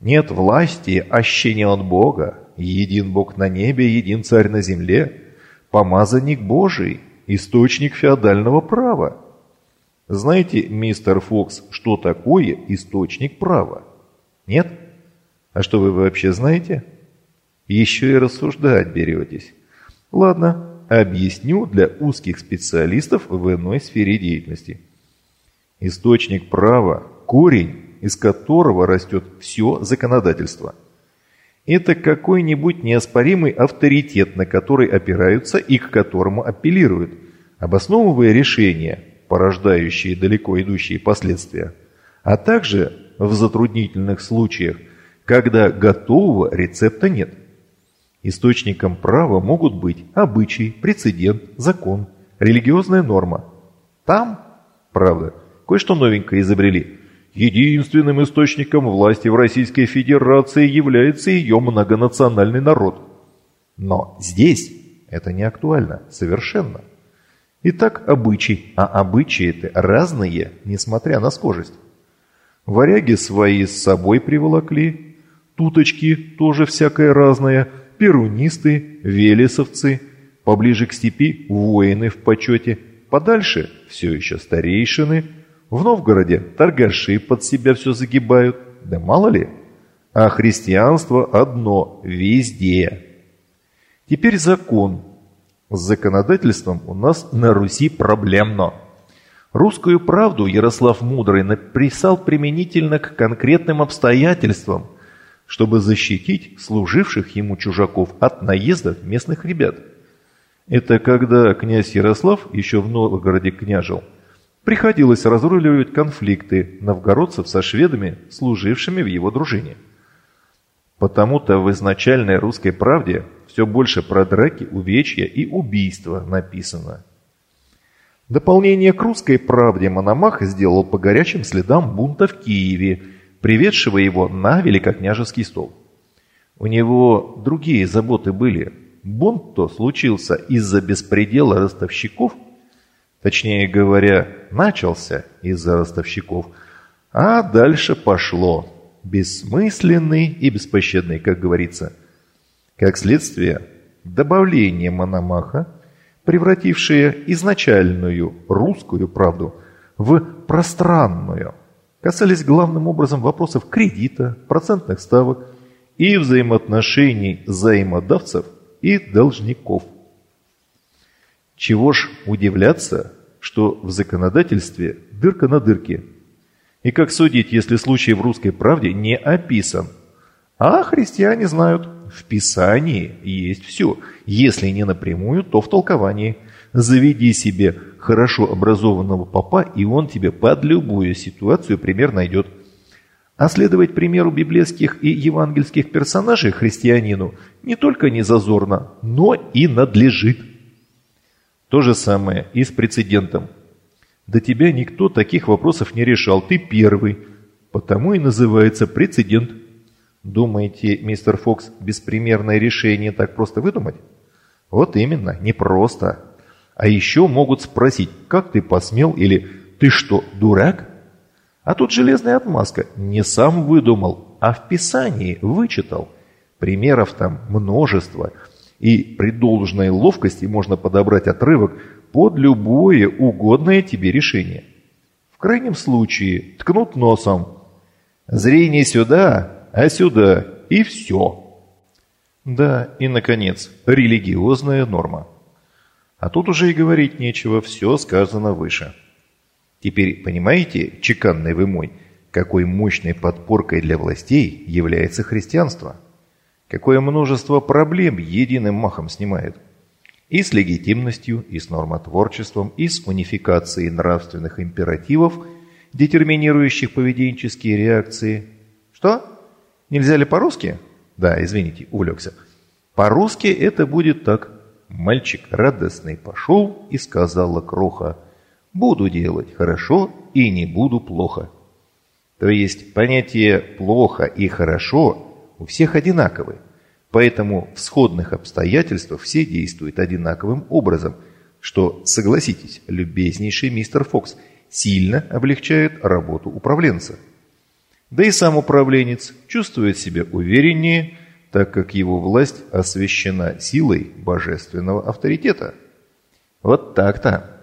A: Нет власти, аще от Бога, един Бог на небе, един царь на земле, помазанник Божий, источник феодального права. Знаете, мистер Фокс, что такое источник права? Нет? А что вы вообще знаете? Еще и рассуждать беретесь. Ладно, объясню для узких специалистов в иной сфере деятельности. Источник права – корень, из которого растет все законодательство. Это какой-нибудь неоспоримый авторитет, на который опираются и к которому апеллируют, обосновывая решения – порождающие далеко идущие последствия, а также в затруднительных случаях, когда готового рецепта нет. Источником права могут быть обычай, прецедент, закон, религиозная норма. Там, правда, кое-что новенькое изобрели. Единственным источником власти в Российской Федерации является ее многонациональный народ. Но здесь это не актуально совершенно. Итак, обычай, а обычаи-то разные, несмотря на схожесть. Варяги свои с собой приволокли, туточки тоже всякое разное, перунисты, велесовцы, поближе к степи воины в почете, подальше все еще старейшины, в Новгороде торгаши под себя все загибают, да мало ли. А христианство одно, везде. Теперь закон – с законодательством у нас на Руси проблемно. Русскую правду Ярослав Мудрый написал применительно к конкретным обстоятельствам, чтобы защитить служивших ему чужаков от наездов местных ребят. Это когда князь Ярослав еще в Новгороде княжил, приходилось разруливать конфликты новгородцев со шведами, служившими в его дружине. Потому-то в изначальной русской правде все больше про драки, увечья и убийства написано. Дополнение к русской правде Мономах сделал по горячим следам бунта в Киеве, приведшего его на великокняжеский стол. У него другие заботы были. Бунт-то случился из-за беспредела ростовщиков, точнее говоря, начался из-за ростовщиков, а дальше пошло. Бессмысленный и беспощадный, как говорится. Как следствие, добавление Мономаха, превратившее изначальную русскую правду в пространную, касались главным образом вопросов кредита, процентных ставок и взаимоотношений взаимодавцев и должников. Чего ж удивляться, что в законодательстве дырка на дырке. И как судить, если случай в русской правде не описан? А христиане знают, в Писании есть все. Если не напрямую, то в толковании. Заведи себе хорошо образованного папа, и он тебе под любую ситуацию пример найдет. А следовать примеру библейских и евангельских персонажей христианину не только не зазорно, но и надлежит. То же самое и с прецедентом. До тебя никто таких вопросов не решал, ты первый, потому и называется прецедент. Думаете, мистер Фокс, беспримерное решение так просто выдумать? Вот именно, не просто. А еще могут спросить, как ты посмел или ты что, дурак? А тут железная отмазка. Не сам выдумал, а в Писании вычитал. Примеров там множество. И при должной ловкости можно подобрать отрывок под любое угодное тебе решение. В крайнем случае ткнут носом. Зрение сюда, а сюда и все. Да, и, наконец, религиозная норма. А тут уже и говорить нечего, все сказано выше. Теперь понимаете, чеканный вы мой, какой мощной подпоркой для властей является христианство? Какое множество проблем единым махом снимает? И с легитимностью, и с нормотворчеством, и с унификацией нравственных императивов, детерминирующих поведенческие реакции. Что? Нельзя ли по-русски? Да, извините, увлекся. По-русски это будет так. Мальчик радостный пошел и сказала кроха – Буду делать хорошо и не буду плохо. То есть понятие «плохо» и «хорошо» у всех одинаковы. Поэтому в сходных обстоятельствах все действуют одинаковым образом, что, согласитесь, любезнейший мистер Фокс сильно облегчает работу управленца. Да и сам управленец чувствует себя увереннее, так как его власть освящена силой божественного авторитета. Вот так-то.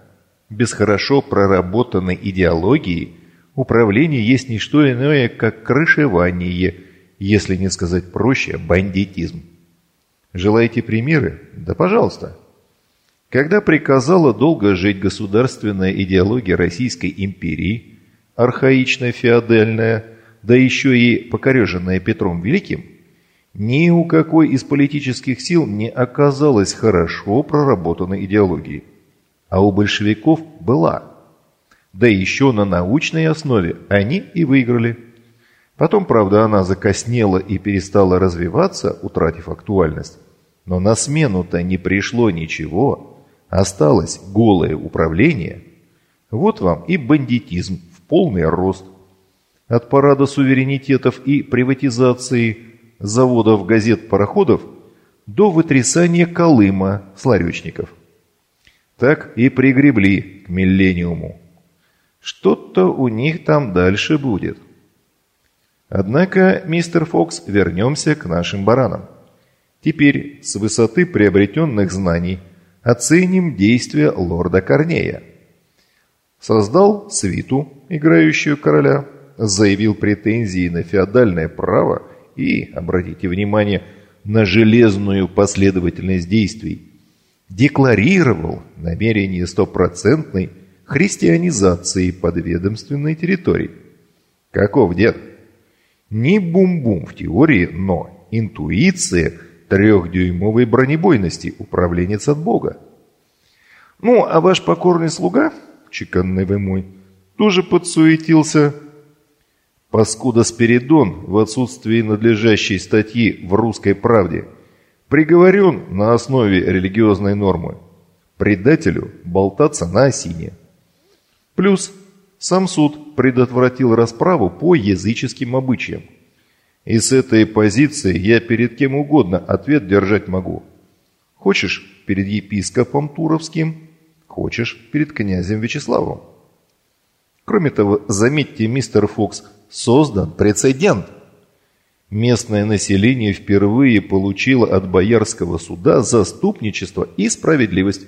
A: Без хорошо проработанной идеологии управление есть не что иное, как крышевание, если не сказать проще, бандитизм. Желаете примеры? Да пожалуйста. Когда приказала долго жить государственная идеология Российской империи, архаичная феодальная, да еще и покореженная Петром Великим, ни у какой из политических сил не оказалось хорошо проработанной идеологии – а у большевиков была. Да еще на научной основе они и выиграли. Потом, правда, она закоснела и перестала развиваться, утратив актуальность. Но на смену-то не пришло ничего. Осталось голое управление. Вот вам и бандитизм в полный рост. От парада суверенитетов и приватизации заводов, газет, пароходов до вытрясания Колыма с ларечников так и пригребли к миллениуму. Что-то у них там дальше будет. Однако, мистер Фокс, вернемся к нашим баранам. Теперь с высоты приобретенных знаний оценим действия лорда Корнея. Создал свиту, играющую короля, заявил претензии на феодальное право и, обратите внимание, на железную последовательность действий, декларировал намерение стопроцентной христианизации подведомственной территории. Каков дед? Не бум-бум в теории, но интуиция трехдюймовой бронебойности, управленец от Бога. Ну, а ваш покорный слуга, чеканный вы мой, тоже подсуетился. Паскуда Спиридон в отсутствии надлежащей статьи в «Русской правде» приговорен на основе религиозной нормы. Предателю болтаться на осине. Плюс сам суд предотвратил расправу по языческим обычаям. И с этой позиции я перед кем угодно ответ держать могу. Хочешь перед епископом Туровским, хочешь перед князем Вячеславом. Кроме того, заметьте, мистер Фокс, создан прецедент. Местное население впервые получило от Боярского суда заступничество и справедливость.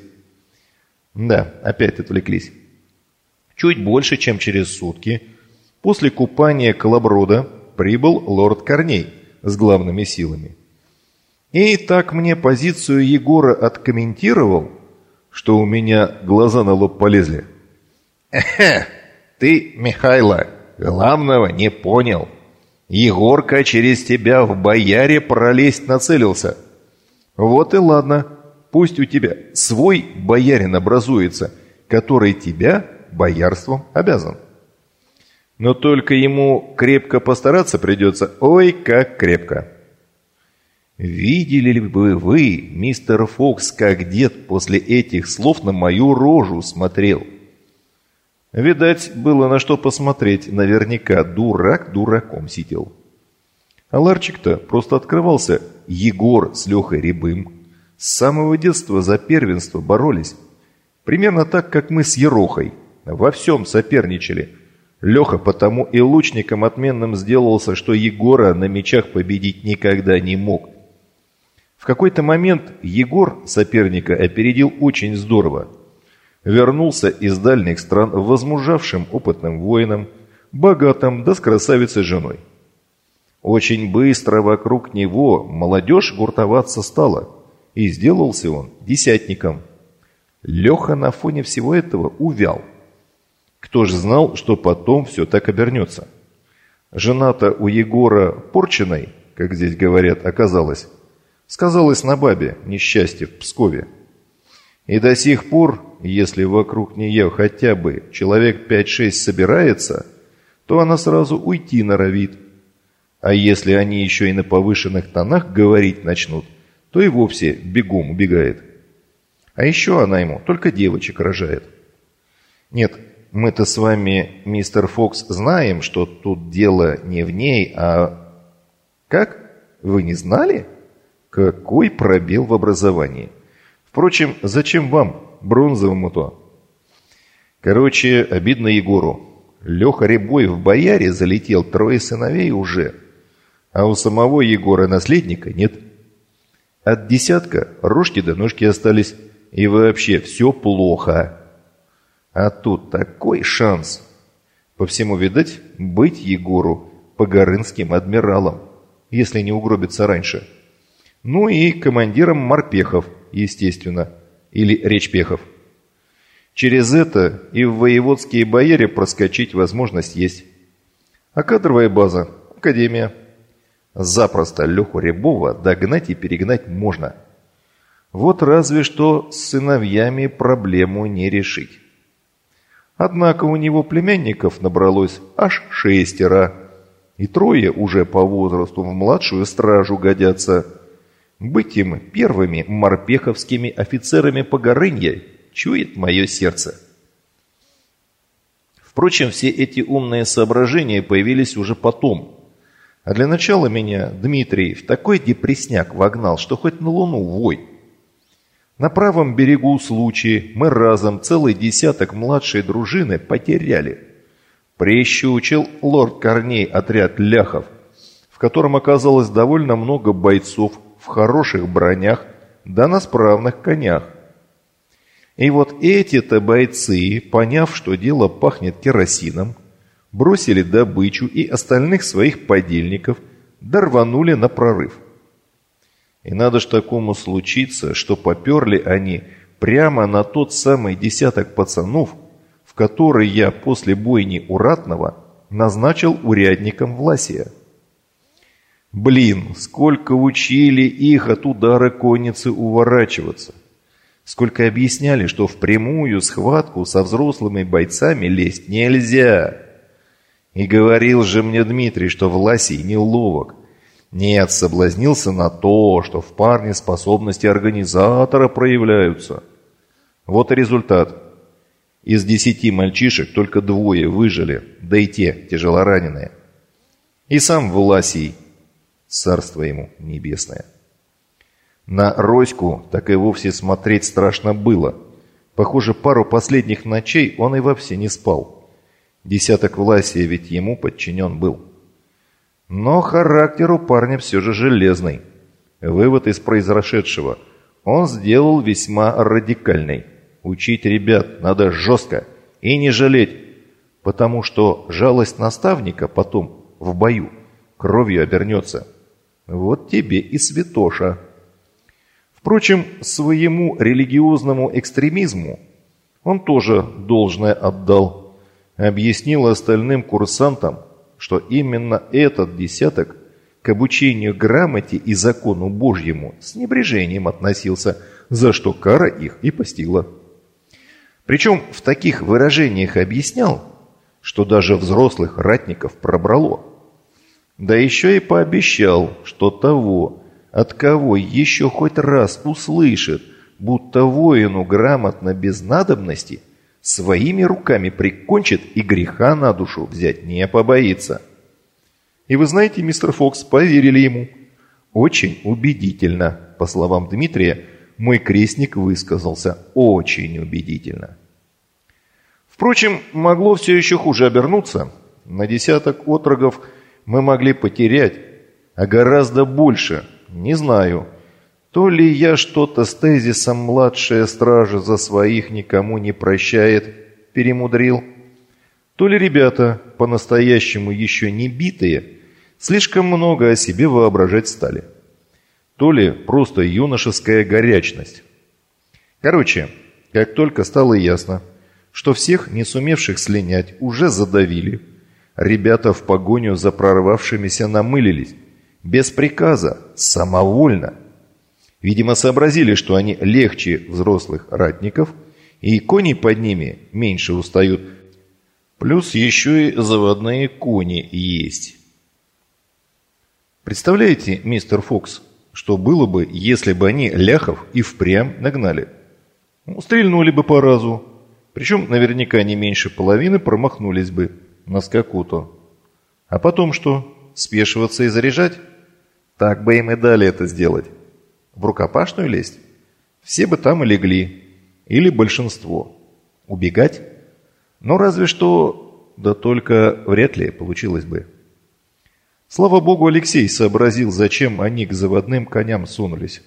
A: Да, опять отвлеклись. Чуть больше, чем через сутки, после купания колоброда прибыл лорд Корней с главными силами. И так мне позицию Егора откомментировал, что у меня глаза на лоб полезли. «Эхе, ты, Михайло, главного не понял. Егорка через тебя в бояре пролезть нацелился. Вот и ладно, пусть у тебя свой боярин образуется, который тебя боярством обязан. Но только ему крепко постараться придется, ой, как крепко. Видели ли бы вы, мистер Фокс, как дед после этих слов на мою рожу смотрел? Видать, было на что посмотреть, наверняка дурак дураком сидел. А ларчик-то просто открывался. Егор с Лехой Рябым с самого детства за первенство боролись. Примерно так, как мы с Ерохой – во всем соперничали. Леха потому и лучником отменным сделался, что Егора на мечах победить никогда не мог. В какой-то момент Егор соперника опередил очень здорово. Вернулся из дальних стран возмужавшим опытным воином, богатым да с красавицей женой. Очень быстро вокруг него молодежь гуртоваться стала, и сделался он десятником. Леха на фоне всего этого увял. Кто же знал, что потом все так обернется? Жена-то у Егора порченой, как здесь говорят, оказалась. Сказалось на бабе несчастье в Пскове. И до сих пор, если вокруг нее хотя бы человек 5-6 собирается, то она сразу уйти норовит. А если они еще и на повышенных тонах говорить начнут, то и вовсе бегом убегает. А еще она ему только девочек рожает. Нет, мы-то с вами, мистер Фокс, знаем, что тут дело не в ней, а... Как? Вы не знали? Какой пробел в образовании. Впрочем, зачем вам, бронзовому-то? Короче, обидно Егору. Леха Рябой в бояре залетел трое сыновей уже, а у самого Егора наследника нет. От десятка рожки до ножки остались, и вообще все плохо. А тут такой шанс. По всему, видать, быть Егору Погорынским адмиралом, если не угробится раньше. Ну и командиром морпехов, естественно, или речпехов. Через это и в воеводские бояре проскочить возможность есть. А кадровая база – академия. Запросто Леху Рябова догнать и перегнать можно. Вот разве что с сыновьями проблему не решить. Однако у него племянников набралось аж шестеро, и трое уже по возрасту в младшую стражу годятся. Быть им первыми морпеховскими офицерами Погорынья чует мое сердце. Впрочем, все эти умные соображения появились уже потом. А для начала меня Дмитрий в такой депресняк вогнал, что хоть на луну вой. На правом берегу случае мы разом целый десяток младшей дружины потеряли. Прищучил лорд Корней отряд ляхов, в котором оказалось довольно много бойцов в хороших бронях да на справных конях. И вот эти-то бойцы, поняв, что дело пахнет керосином, бросили добычу и остальных своих подельников, дорванули на прорыв – и надо ж такому случиться, что поперли они прямо на тот самый десяток пацанов, в который я после бойни у Ратного назначил урядником Власия. Блин, сколько учили их от удара конницы уворачиваться. Сколько объясняли, что в прямую схватку со взрослыми бойцами лезть нельзя. И говорил же мне Дмитрий, что Власий неловок. Нет, соблазнился на то, что в парне способности организатора проявляются. Вот и результат. Из десяти мальчишек только двое выжили, да и те тяжелораненые. И сам Власий, царство ему небесное. На Роську так и вовсе смотреть страшно было. Похоже, пару последних ночей он и вовсе не спал. Десяток Власия ведь ему подчинен был. Но характер у парня все же железный. Вывод из произошедшего он сделал весьма радикальный. Учить ребят надо жестко и не жалеть, потому что жалость наставника потом в бою кровью обернется. Вот тебе и святоша. Впрочем, своему религиозному экстремизму он тоже должное отдал. Объяснил остальным курсантам, что именно этот десяток к обучению грамоте и закону Божьему с небрежением относился, за что кара их и постигла. Причем в таких выражениях объяснял, что даже взрослых ратников пробрало. Да еще и пообещал, что того, от кого еще хоть раз услышит, будто воину грамотно без надобности – своими руками прикончит и греха на душу взять не побоится. И вы знаете, мистер Фокс, поверили ему. Очень убедительно, по словам Дмитрия, мой крестник высказался очень убедительно. Впрочем, могло все еще хуже обернуться. На десяток отрогов мы могли потерять, а гораздо больше, не знаю – то ли я что-то с тезисом «младшая стража за своих никому не прощает» перемудрил, то ли ребята, по-настоящему еще не битые, слишком много о себе воображать стали, то ли просто юношеская горячность. Короче, как только стало ясно, что всех не сумевших слинять уже задавили, ребята в погоню за прорвавшимися намылились, без приказа, самовольно – Видимо, сообразили, что они легче взрослых ратников, и кони под ними меньше устают. Плюс еще и заводные кони есть. Представляете, мистер Фокс, что было бы, если бы они ляхов и впрямь нагнали? Ну, стрельнули бы по разу. Причем наверняка не меньше половины промахнулись бы на скаку-то. А потом что? Спешиваться и заряжать? Так бы им и дали это сделать. В рукопашную лезть? Все бы там и легли. Или большинство. Убегать? Ну, разве что... Да только вряд ли получилось бы. Слава богу, Алексей сообразил, зачем они к заводным коням сунулись.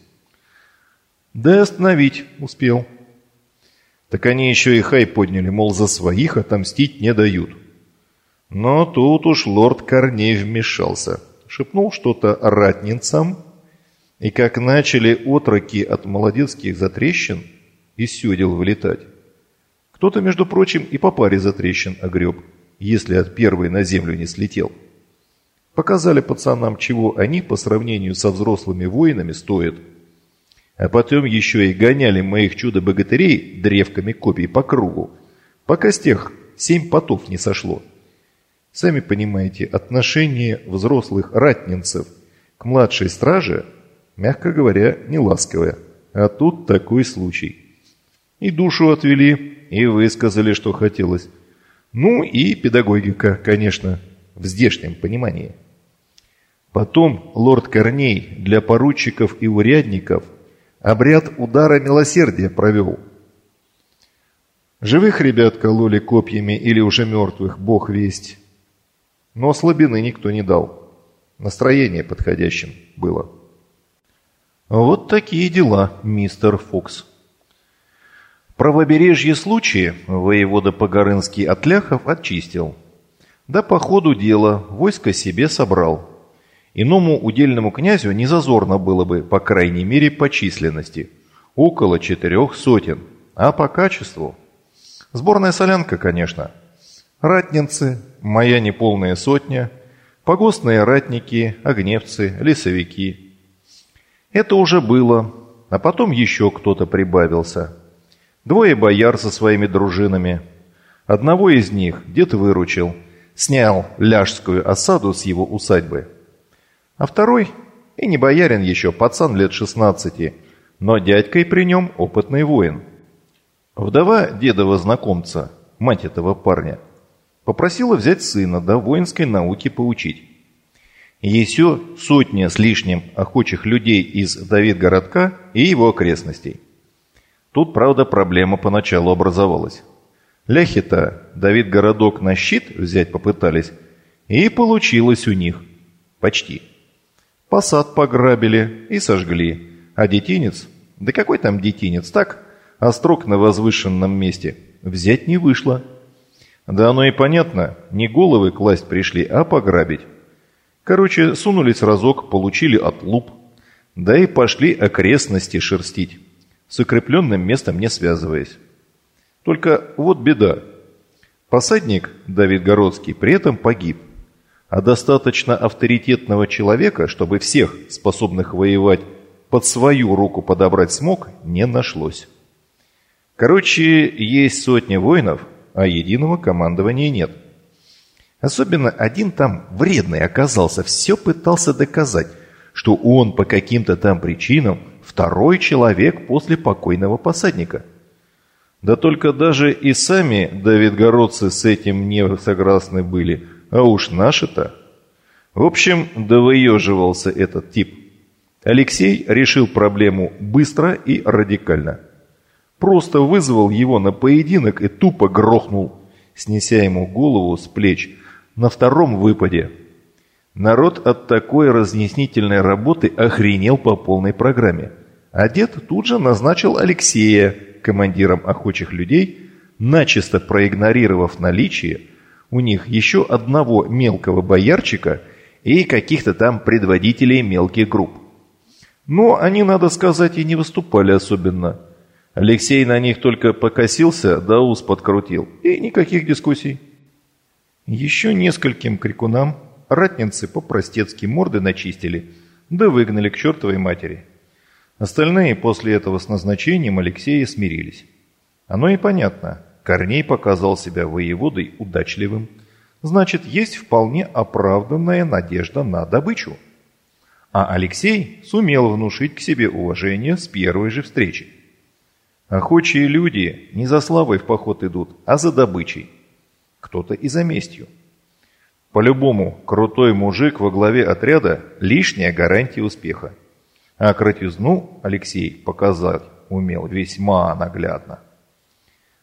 A: Да и остановить успел. Так они еще и хай подняли, мол, за своих отомстить не дают. Но тут уж лорд Корней вмешался. Шепнул что-то ратницам, и как начали отроки от молодецких затрещин и сёдел вылетать. Кто-то, между прочим, и по паре затрещин огреб, если от первой на землю не слетел. Показали пацанам, чего они по сравнению со взрослыми воинами стоят. А потом еще и гоняли моих чудо-богатырей древками копий по кругу, пока с тех семь потов не сошло. Сами понимаете, отношение взрослых ратнинцев к младшей страже мягко говоря, не ласковая. А тут такой случай. И душу отвели, и высказали, что хотелось. Ну и педагогика, конечно, в здешнем понимании. Потом лорд Корней для поручиков и урядников обряд удара милосердия провел. Живых ребят кололи копьями или уже мертвых, бог весть. Но слабины никто не дал. Настроение подходящим было. Вот такие дела, мистер Фокс. Правобережье случаи воевода Погорынский от ляхов очистил. Да по ходу дела войско себе собрал. Иному удельному князю не зазорно было бы, по крайней мере, по численности. Около четырех сотен. А по качеству? Сборная солянка, конечно. Ратницы, моя неполная сотня, погостные ратники, огневцы, лесовики – это уже было, а потом еще кто-то прибавился. Двое бояр со своими дружинами. Одного из них дед выручил. снял ляжскую осаду с его усадьбы. А второй, и не боярин еще, пацан лет 16, но дядькой при нем опытный воин. Вдова дедова знакомца, мать этого парня, попросила взять сына до воинской науки поучить. Еще сотня с лишним охочих людей из Давидгородка и его окрестностей. Тут, правда, проблема поначалу образовалась. Ляхи-то Давид-городок на щит взять попытались, и получилось у них. Почти. Посад пограбили и сожгли, а детинец, да какой там детинец, так, острог на возвышенном месте, взять не вышло. Да оно и понятно, не головы класть пришли, а пограбить. Короче, сунулись разок, получили отлуп, да и пошли окрестности шерстить, с укрепленным местом не связываясь. Только вот беда. Посадник Давид Городский при этом погиб, а достаточно авторитетного человека, чтобы всех, способных воевать, под свою руку подобрать смог, не нашлось. Короче, есть сотни воинов, а единого командования нет. Особенно один там вредный оказался, все пытался доказать, что он по каким-то там причинам второй человек после покойного посадника. Да только даже и сами давидгородцы с этим не согласны были, а уж наши-то. В общем, довыеживался этот тип. Алексей решил проблему быстро и радикально. Просто вызвал его на поединок и тупо грохнул, снеся ему голову с плеч – на втором выпаде. Народ от такой разъяснительной работы охренел по полной программе. А дед тут же назначил Алексея командиром охочих людей, начисто проигнорировав наличие у них еще одного мелкого боярчика и каких-то там предводителей мелких групп. Но они, надо сказать, и не выступали особенно. Алексей на них только покосился, да ус подкрутил. И никаких дискуссий. Еще нескольким крикунам ратницы по-простецки морды начистили, да выгнали к чертовой матери. Остальные после этого с назначением Алексея смирились. Оно и понятно. Корней показал себя воеводой удачливым. Значит, есть вполне оправданная надежда на добычу. А Алексей сумел внушить к себе уважение с первой же встречи. Охочие люди не за славой в поход идут, а за добычей кто-то и за местью. По-любому, крутой мужик во главе отряда – лишняя гарантия успеха. А кротизну Алексей показать умел весьма наглядно.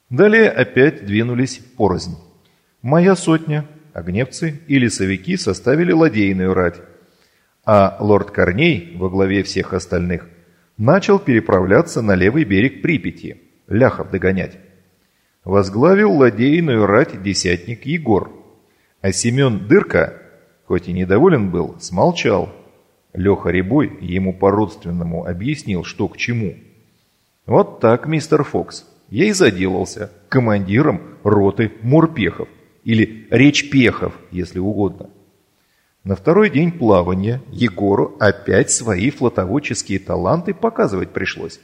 A: Далее опять двинулись порознь. Моя сотня, огневцы и лесовики составили ладейную рать, а лорд Корней во главе всех остальных начал переправляться на левый берег Припяти, ляхов догонять возглавил ладейную рать десятник Егор. А Семен Дырка, хоть и недоволен был, смолчал. Леха Рябой ему по-родственному объяснил, что к чему. Вот так, мистер Фокс, я и заделался командиром роты морпехов, или речпехов, если угодно. На второй день плавания Егору опять свои флотоводческие таланты показывать пришлось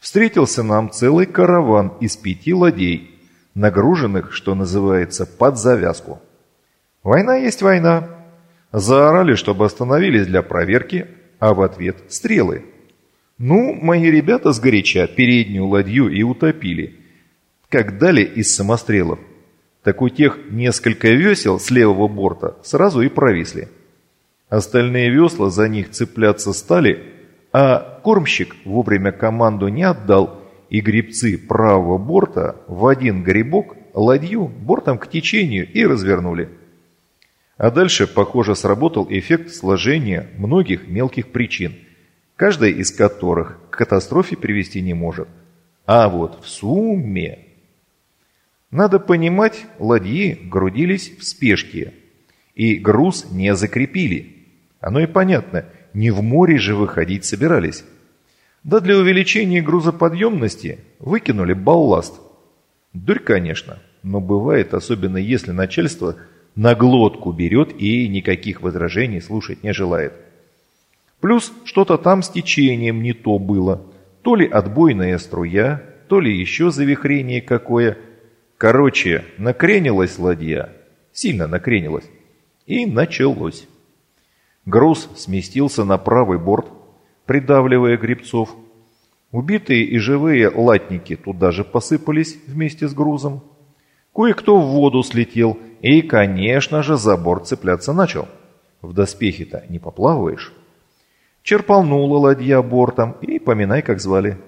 A: встретился нам целый караван из пяти ладей, нагруженных, что называется, под завязку. Война есть война. Заорали, чтобы остановились для проверки, а в ответ стрелы. Ну, мои ребята сгоряча переднюю ладью и утопили. Как дали из самострелов, так у тех несколько весел с левого борта сразу и провисли. Остальные весла за них цепляться стали, а кормщик вовремя команду не отдал, и грибцы правого борта в один грибок ладью бортом к течению и развернули. А дальше, похоже, сработал эффект сложения многих мелких причин, каждая из которых к катастрофе привести не может. А вот в сумме... Надо понимать, ладьи грудились в спешке, и груз не закрепили. Оно и понятно – не в море же выходить собирались. Да для увеличения грузоподъемности выкинули балласт. Дурь, конечно, но бывает, особенно если начальство на глотку берет и никаких возражений слушать не желает. Плюс что-то там с течением не то было. То ли отбойная струя, то ли еще завихрение какое. Короче, накренилась ладья сильно накренилась. И началось. Груз сместился на правый борт, придавливая грибцов. Убитые и живые латники туда же посыпались вместе с грузом. Кое-кто в воду слетел и, конечно же, за борт цепляться начал. В доспехе-то не поплаваешь. Черпалнула ладья бортом и поминай, как звали.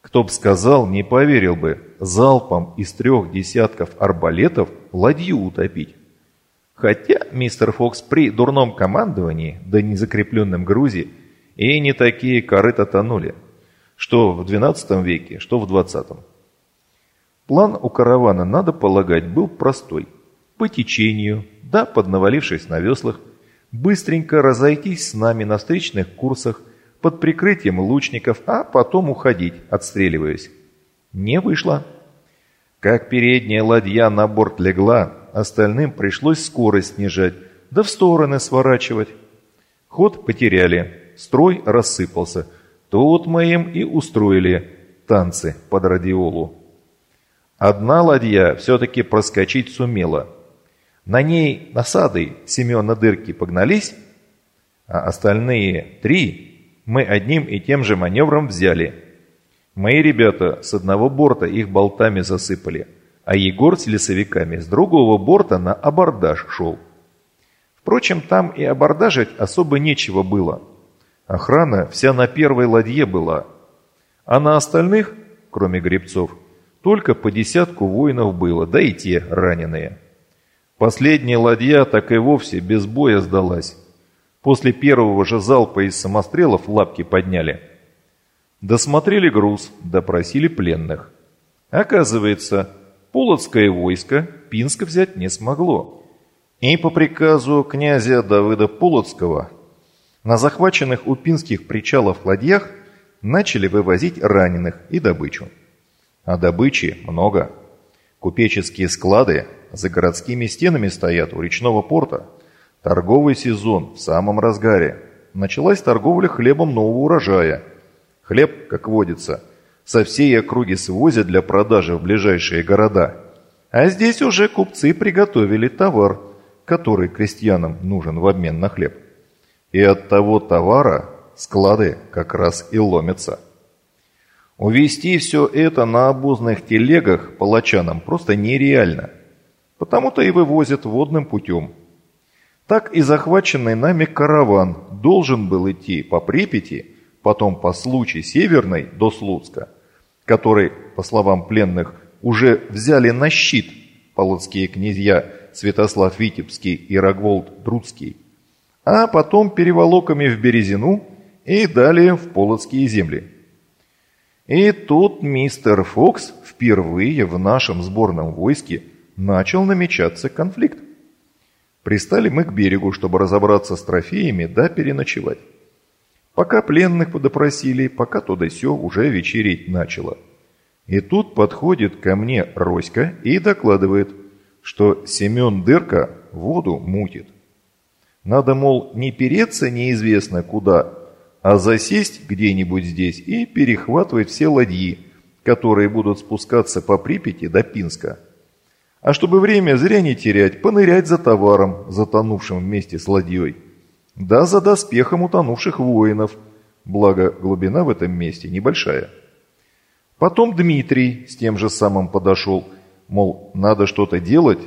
A: Кто б сказал, не поверил бы, залпом из трех десятков арбалетов ладью утопить. Хотя мистер Фокс при дурном командовании, да незакрепленном грузе, и не такие корыта тонули, что в XII веке, что в XX. План у каравана, надо полагать, был простой. По течению, да, поднавалившись на веслах, быстренько разойтись с нами на встречных курсах под прикрытием лучников, а потом уходить, отстреливаясь. Не вышло. Как передняя ладья на борт легла, остальным пришлось скорость снижать, да в стороны сворачивать. Ход потеряли, строй рассыпался. Тут мы им и устроили танцы под радиолу. Одна ладья все-таки проскочить сумела – на ней насады Семена Дырки погнались, а остальные три мы одним и тем же маневром взяли. Мои ребята с одного борта их болтами засыпали, а Егор с лесовиками с другого борта на абордаж шел. Впрочем, там и абордажить особо нечего было. Охрана вся на первой ладье была, а на остальных, кроме гребцов, только по десятку воинов было, да и те раненые. Последняя ладья так и вовсе без боя сдалась. После первого же залпа из самострелов лапки подняли. Досмотрели груз, допросили пленных. Оказывается, Полоцкое войско Пинск взять не смогло. И по приказу князя Давыда Полоцкого на захваченных у пинских причалов ладьях начали вывозить раненых и добычу. А добычи много. Купеческие склады за городскими стенами стоят у речного порта. Торговый сезон в самом разгаре. Началась торговля хлебом нового урожая. Хлеб, как водится, со всей округи свозят для продажи в ближайшие города. А здесь уже купцы приготовили товар, который крестьянам нужен в обмен на хлеб. И от того товара склады как раз и ломятся. Увести все это на обозных телегах палачанам просто нереально – Потому-то и вывозят водным путем. Так и захваченный нами караван должен был идти по Припяти, потом по случаю Северной до Слуцка, который, по словам пленных, уже взяли на щит полоцкие князья Святослав Витебский и Рогволд Друцкий, а потом переволоками в Березину и далее в Полоцкие земли. И тут мистер Фокс впервые в нашем сборном войске начал намечаться конфликт. Пристали мы к берегу, чтобы разобраться с трофеями да переночевать. Пока пленных подопросили, пока туда сё уже вечереть начало. И тут подходит ко мне Роська и докладывает, что Семен Дырка воду мутит. Надо, мол, не переться неизвестно куда, а засесть где-нибудь здесь и перехватывать все ладьи, которые будут спускаться по Припяти до Пинска. А чтобы время зря не терять, понырять за товаром, затонувшим вместе с ладьей. Да за доспехом утонувших воинов, благо глубина в этом месте небольшая. Потом Дмитрий с тем же самым подошел, мол, надо что-то делать,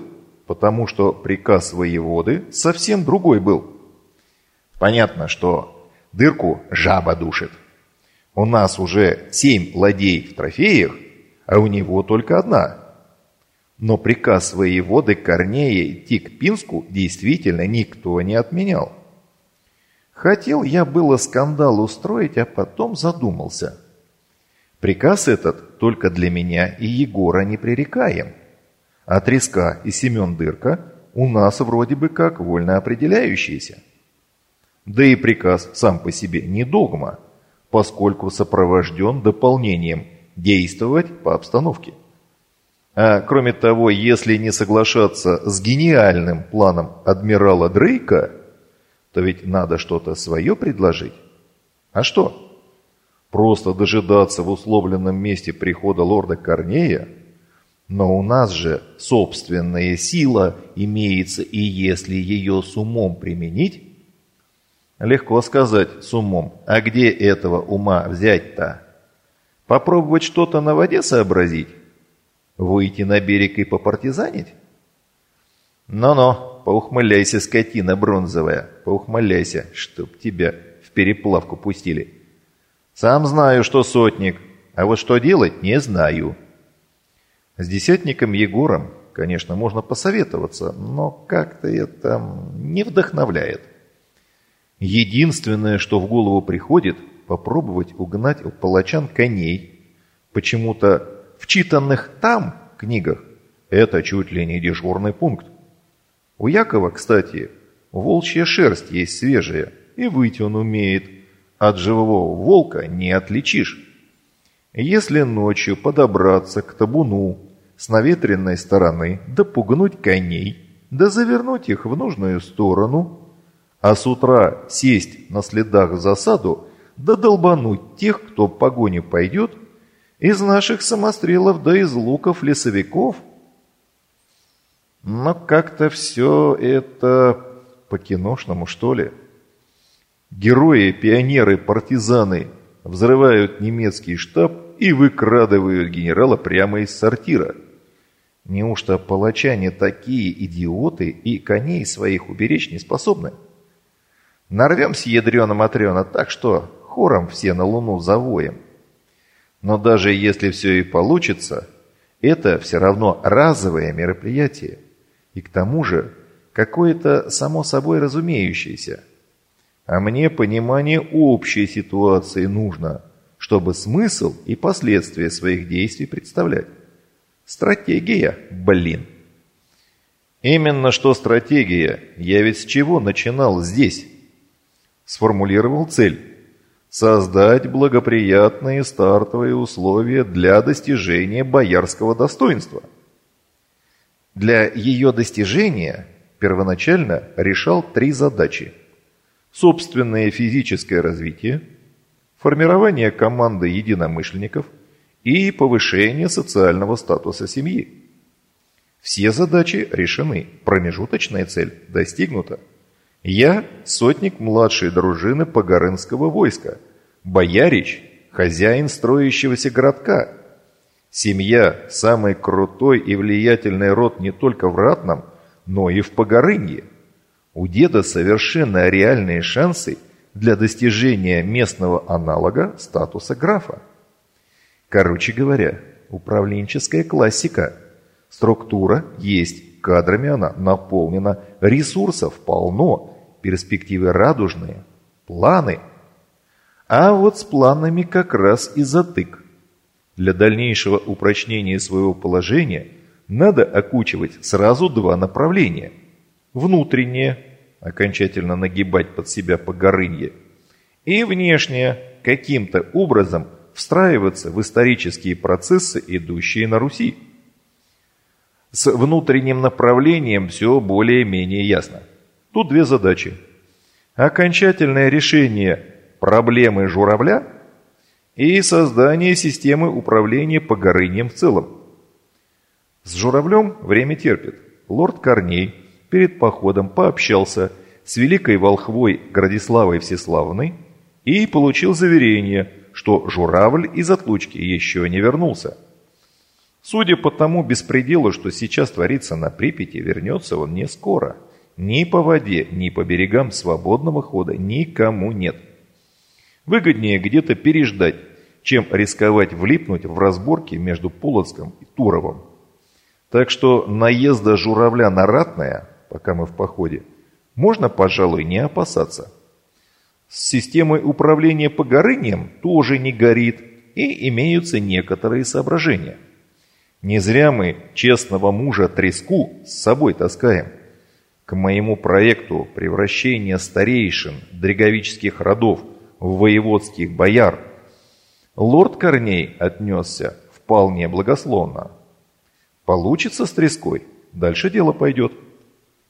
A: потому что приказ воеводы совсем другой был. Понятно, что дырку жаба душит. У нас уже семь ладей в трофеях, а у него только одна – но приказ воеводы Корнея идти к Пинску действительно никто не отменял. Хотел я было скандал устроить, а потом задумался. Приказ этот только для меня и Егора непререкаем. А Треска и Семен Дырка у нас вроде бы как вольно определяющиеся. Да и приказ сам по себе не догма, поскольку сопровожден дополнением действовать по обстановке. А кроме того, если не соглашаться с гениальным планом адмирала Дрейка, то ведь надо что-то свое предложить. А что? Просто дожидаться в условленном месте прихода лорда Корнея? Но у нас же собственная сила имеется, и если ее с умом применить... Легко сказать с умом. А где этого ума взять-то? Попробовать что-то на воде сообразить? Выйти на берег и попартизанить? Но-но, поухмыляйся, скотина бронзовая, поухмыляйся, чтоб тебя в переплавку пустили. Сам знаю, что сотник, а вот что делать, не знаю. С десятником Егором, конечно, можно посоветоваться, но как-то это не вдохновляет. Единственное, что в голову приходит, попробовать угнать у палачан коней. Почему-то в читанных там книгах это чуть ли не дежурный пункт. У Якова, кстати, волчья шерсть есть свежая, и выйти он умеет. От живого волка не отличишь. Если ночью подобраться к табуну с наветренной стороны, да коней, да завернуть их в нужную сторону, а с утра сесть на следах в засаду, да долбануть тех, кто в погоне пойдет, из наших самострелов да из луков лесовиков – но как-то все это по-киношному, что ли. Герои, пионеры, партизаны взрывают немецкий штаб и выкрадывают генерала прямо из сортира. Неужто палачане такие идиоты и коней своих уберечь не способны? Нарвемся ядрена-матрена так, что хором все на луну завоем. Но даже если все и получится, это все равно разовое мероприятие. И к тому же какое-то само собой разумеющееся. А мне понимание общей ситуации нужно, чтобы смысл и последствия своих действий представлять. Стратегия, блин. Именно что стратегия. Я ведь с чего начинал здесь? Сформулировал цель. Создать благоприятные стартовые условия для достижения боярского достоинства – для ее достижения первоначально решал три задачи. Собственное физическое развитие, формирование команды единомышленников и повышение социального статуса семьи. Все задачи решены, промежуточная цель достигнута. Я – сотник младшей дружины Погорынского войска, боярич – хозяин строящегося городка – Семья – самый крутой и влиятельный род не только в Ратном, но и в Погорынье. У деда совершенно реальные шансы для достижения местного аналога статуса графа. Короче говоря, управленческая классика. Структура есть, кадрами она наполнена, ресурсов полно, перспективы радужные, планы. А вот с планами как раз и затык. Для дальнейшего упрочнения своего положения надо окучивать сразу два направления. Внутреннее – окончательно нагибать под себя погорынье, и внешнее – каким-то образом встраиваться в исторические процессы, идущие на Руси. С внутренним направлением все более-менее ясно. Тут две задачи. Окончательное решение проблемы журавля – и создание системы управления Погорыньем в целом. С Журавлем время терпит. Лорд Корней перед походом пообщался с великой волхвой Градиславой Всеславной и получил заверение, что Журавль из отлучки еще не вернулся. Судя по тому беспределу, что сейчас творится на Припяти, вернется он не скоро. Ни по воде, ни по берегам свободного хода никому нет. Выгоднее где-то переждать, чем рисковать влипнуть в разборки между Полоцком и Туровым. Так что наезда журавля на ратное, пока мы в походе, можно, пожалуй, не опасаться. С системой управления погорынием тоже не горит, и имеются некоторые соображения. Не зря мы честного мужа треску с собой таскаем. К моему проекту превращения старейшин дреговических родов – воеводских бояр, лорд Корней отнесся вполне благословно. Получится с треской, дальше дело пойдет.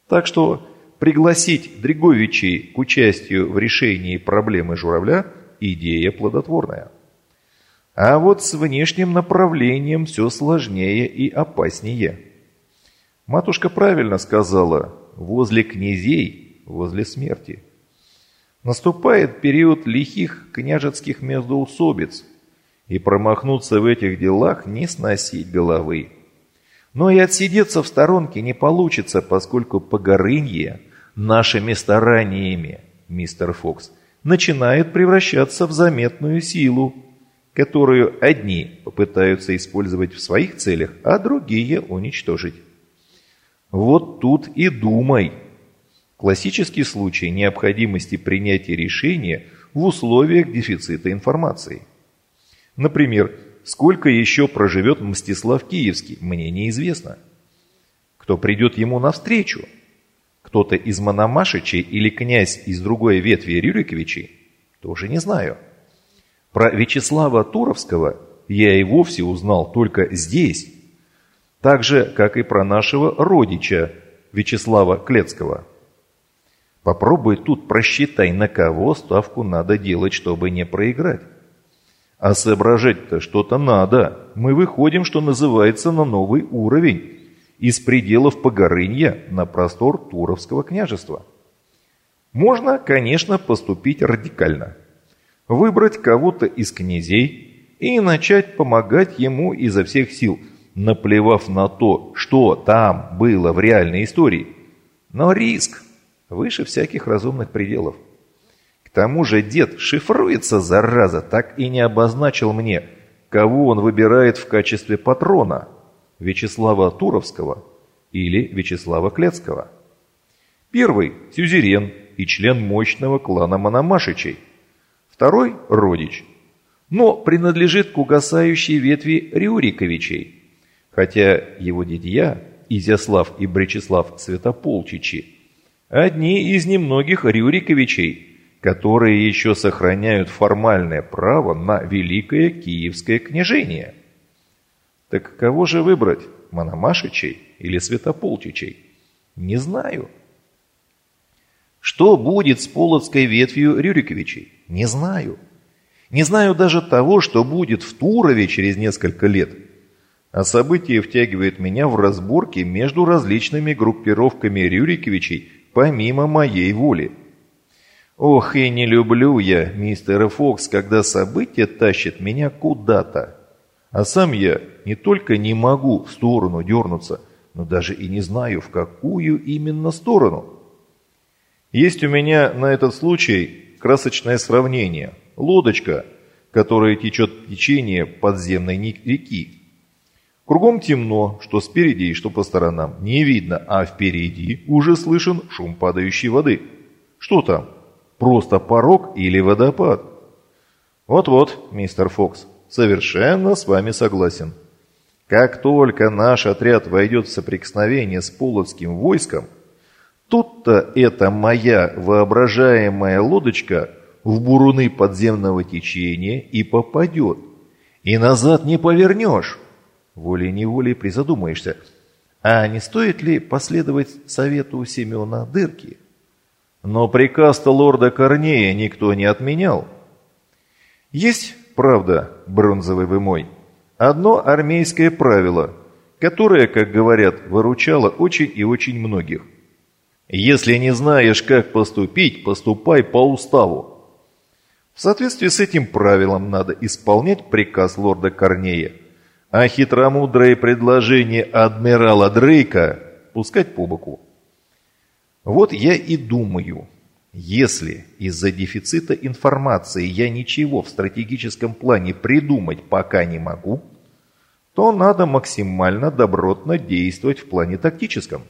A: Так что пригласить Дреговичей к участию в решении проблемы журавля – идея плодотворная. А вот с внешним направлением все сложнее и опаснее. Матушка правильно сказала, возле князей, возле смерти. Наступает период лихих княжеских междоусобиц, и промахнуться в этих делах не сносить головы. Но и отсидеться в сторонке не получится, поскольку Погорынье нашими стараниями, мистер Фокс, начинает превращаться в заметную силу, которую одни попытаются использовать в своих целях, а другие уничтожить. Вот тут и думай. Классический случай необходимости принятия решения в условиях дефицита информации. Например, сколько еще проживет Мстислав Киевский, мне неизвестно. Кто придет ему навстречу? Кто-то из Мономашичей или князь из другой ветви Рюриковичей? Тоже не знаю. Про Вячеслава Туровского я и вовсе узнал только здесь, так же, как и про нашего родича Вячеслава Клецкого. Попробуй тут просчитай, на кого ставку надо делать, чтобы не проиграть. А соображать-то что-то надо. Мы выходим, что называется, на новый уровень. Из пределов Погорынья на простор Туровского княжества. Можно, конечно, поступить радикально. Выбрать кого-то из князей и начать помогать ему изо всех сил, наплевав на то, что там было в реальной истории. Но риск выше всяких разумных пределов тому же дед шифруется, зараза, так и не обозначил мне, кого он выбирает в качестве патрона – Вячеслава Туровского или Вячеслава Клецкого. Первый – сюзерен и член мощного клана Мономашичей. Второй – родич, но принадлежит к угасающей ветви Рюриковичей, хотя его дядья Изяслав и Бречеслав Святополчичи – одни из немногих Рюриковичей – которые еще сохраняют формальное право на Великое Киевское княжение. Так кого же выбрать, Мономашичей или Святополчичей? Не знаю. Что будет с Полоцкой ветвью Рюриковичей? Не знаю. Не знаю даже того, что будет в Турове через несколько лет. А событие втягивает меня в разборки между различными группировками Рюриковичей помимо моей воли. Ох, и не люблю я, мистер Фокс, когда события тащат меня куда-то. А сам я не только не могу в сторону дернуться, но даже и не знаю, в какую именно сторону. Есть у меня на этот случай красочное сравнение. Лодочка, которая течет в течение подземной реки. Кругом темно, что спереди и что по сторонам. Не видно, а впереди уже слышен шум падающей воды. Что там? Просто порог или водопад? Вот-вот, мистер Фокс, совершенно с вами согласен. Как только наш отряд войдет в соприкосновение с полоцким войском, тут-то эта моя воображаемая лодочка в буруны подземного течения и попадет. И назад не повернешь. Волей-неволей призадумаешься, а не стоит ли последовать совету Семена Дырки? Но приказ-то лорда Корнея никто не отменял. Есть, правда, бронзовый вы мой, одно армейское правило, которое, как говорят, выручало очень и очень многих. Если не знаешь, как поступить, поступай по уставу. В соответствии с этим правилом надо исполнять приказ лорда Корнея, а хитромудрое предложение адмирала Дрейка пускать по боку. Вот я и думаю, если из-за дефицита информации я ничего в стратегическом плане придумать пока не могу, то надо максимально добротно действовать в плане тактическом.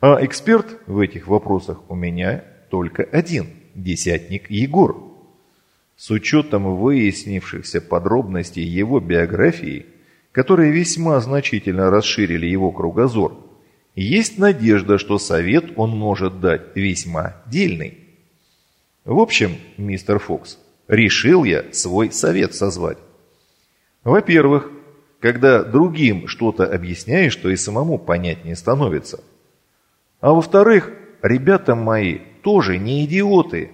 A: А эксперт в этих вопросах у меня только один – десятник Егор. С учетом выяснившихся подробностей его биографии, которые весьма значительно расширили его кругозор, есть надежда, что совет он может дать весьма дельный. В общем, мистер Фокс, решил я свой совет созвать. Во-первых, когда другим что-то объясняешь, то и самому понятнее становится. А во-вторых, ребята мои тоже не идиоты,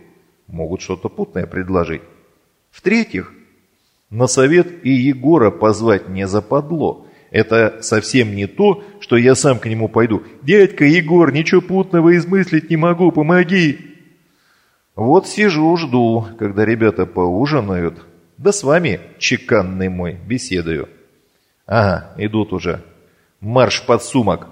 A: могут что-то путное предложить. В-третьих, На совет и Егора позвать не западло. Это совсем не то, что я сам к нему пойду. «Дядька Егор, ничего путного измыслить не могу, помоги!» Вот сижу, жду, когда ребята поужинают. Да с вами, чеканный мой, беседую. Ага, идут уже. Марш под сумок.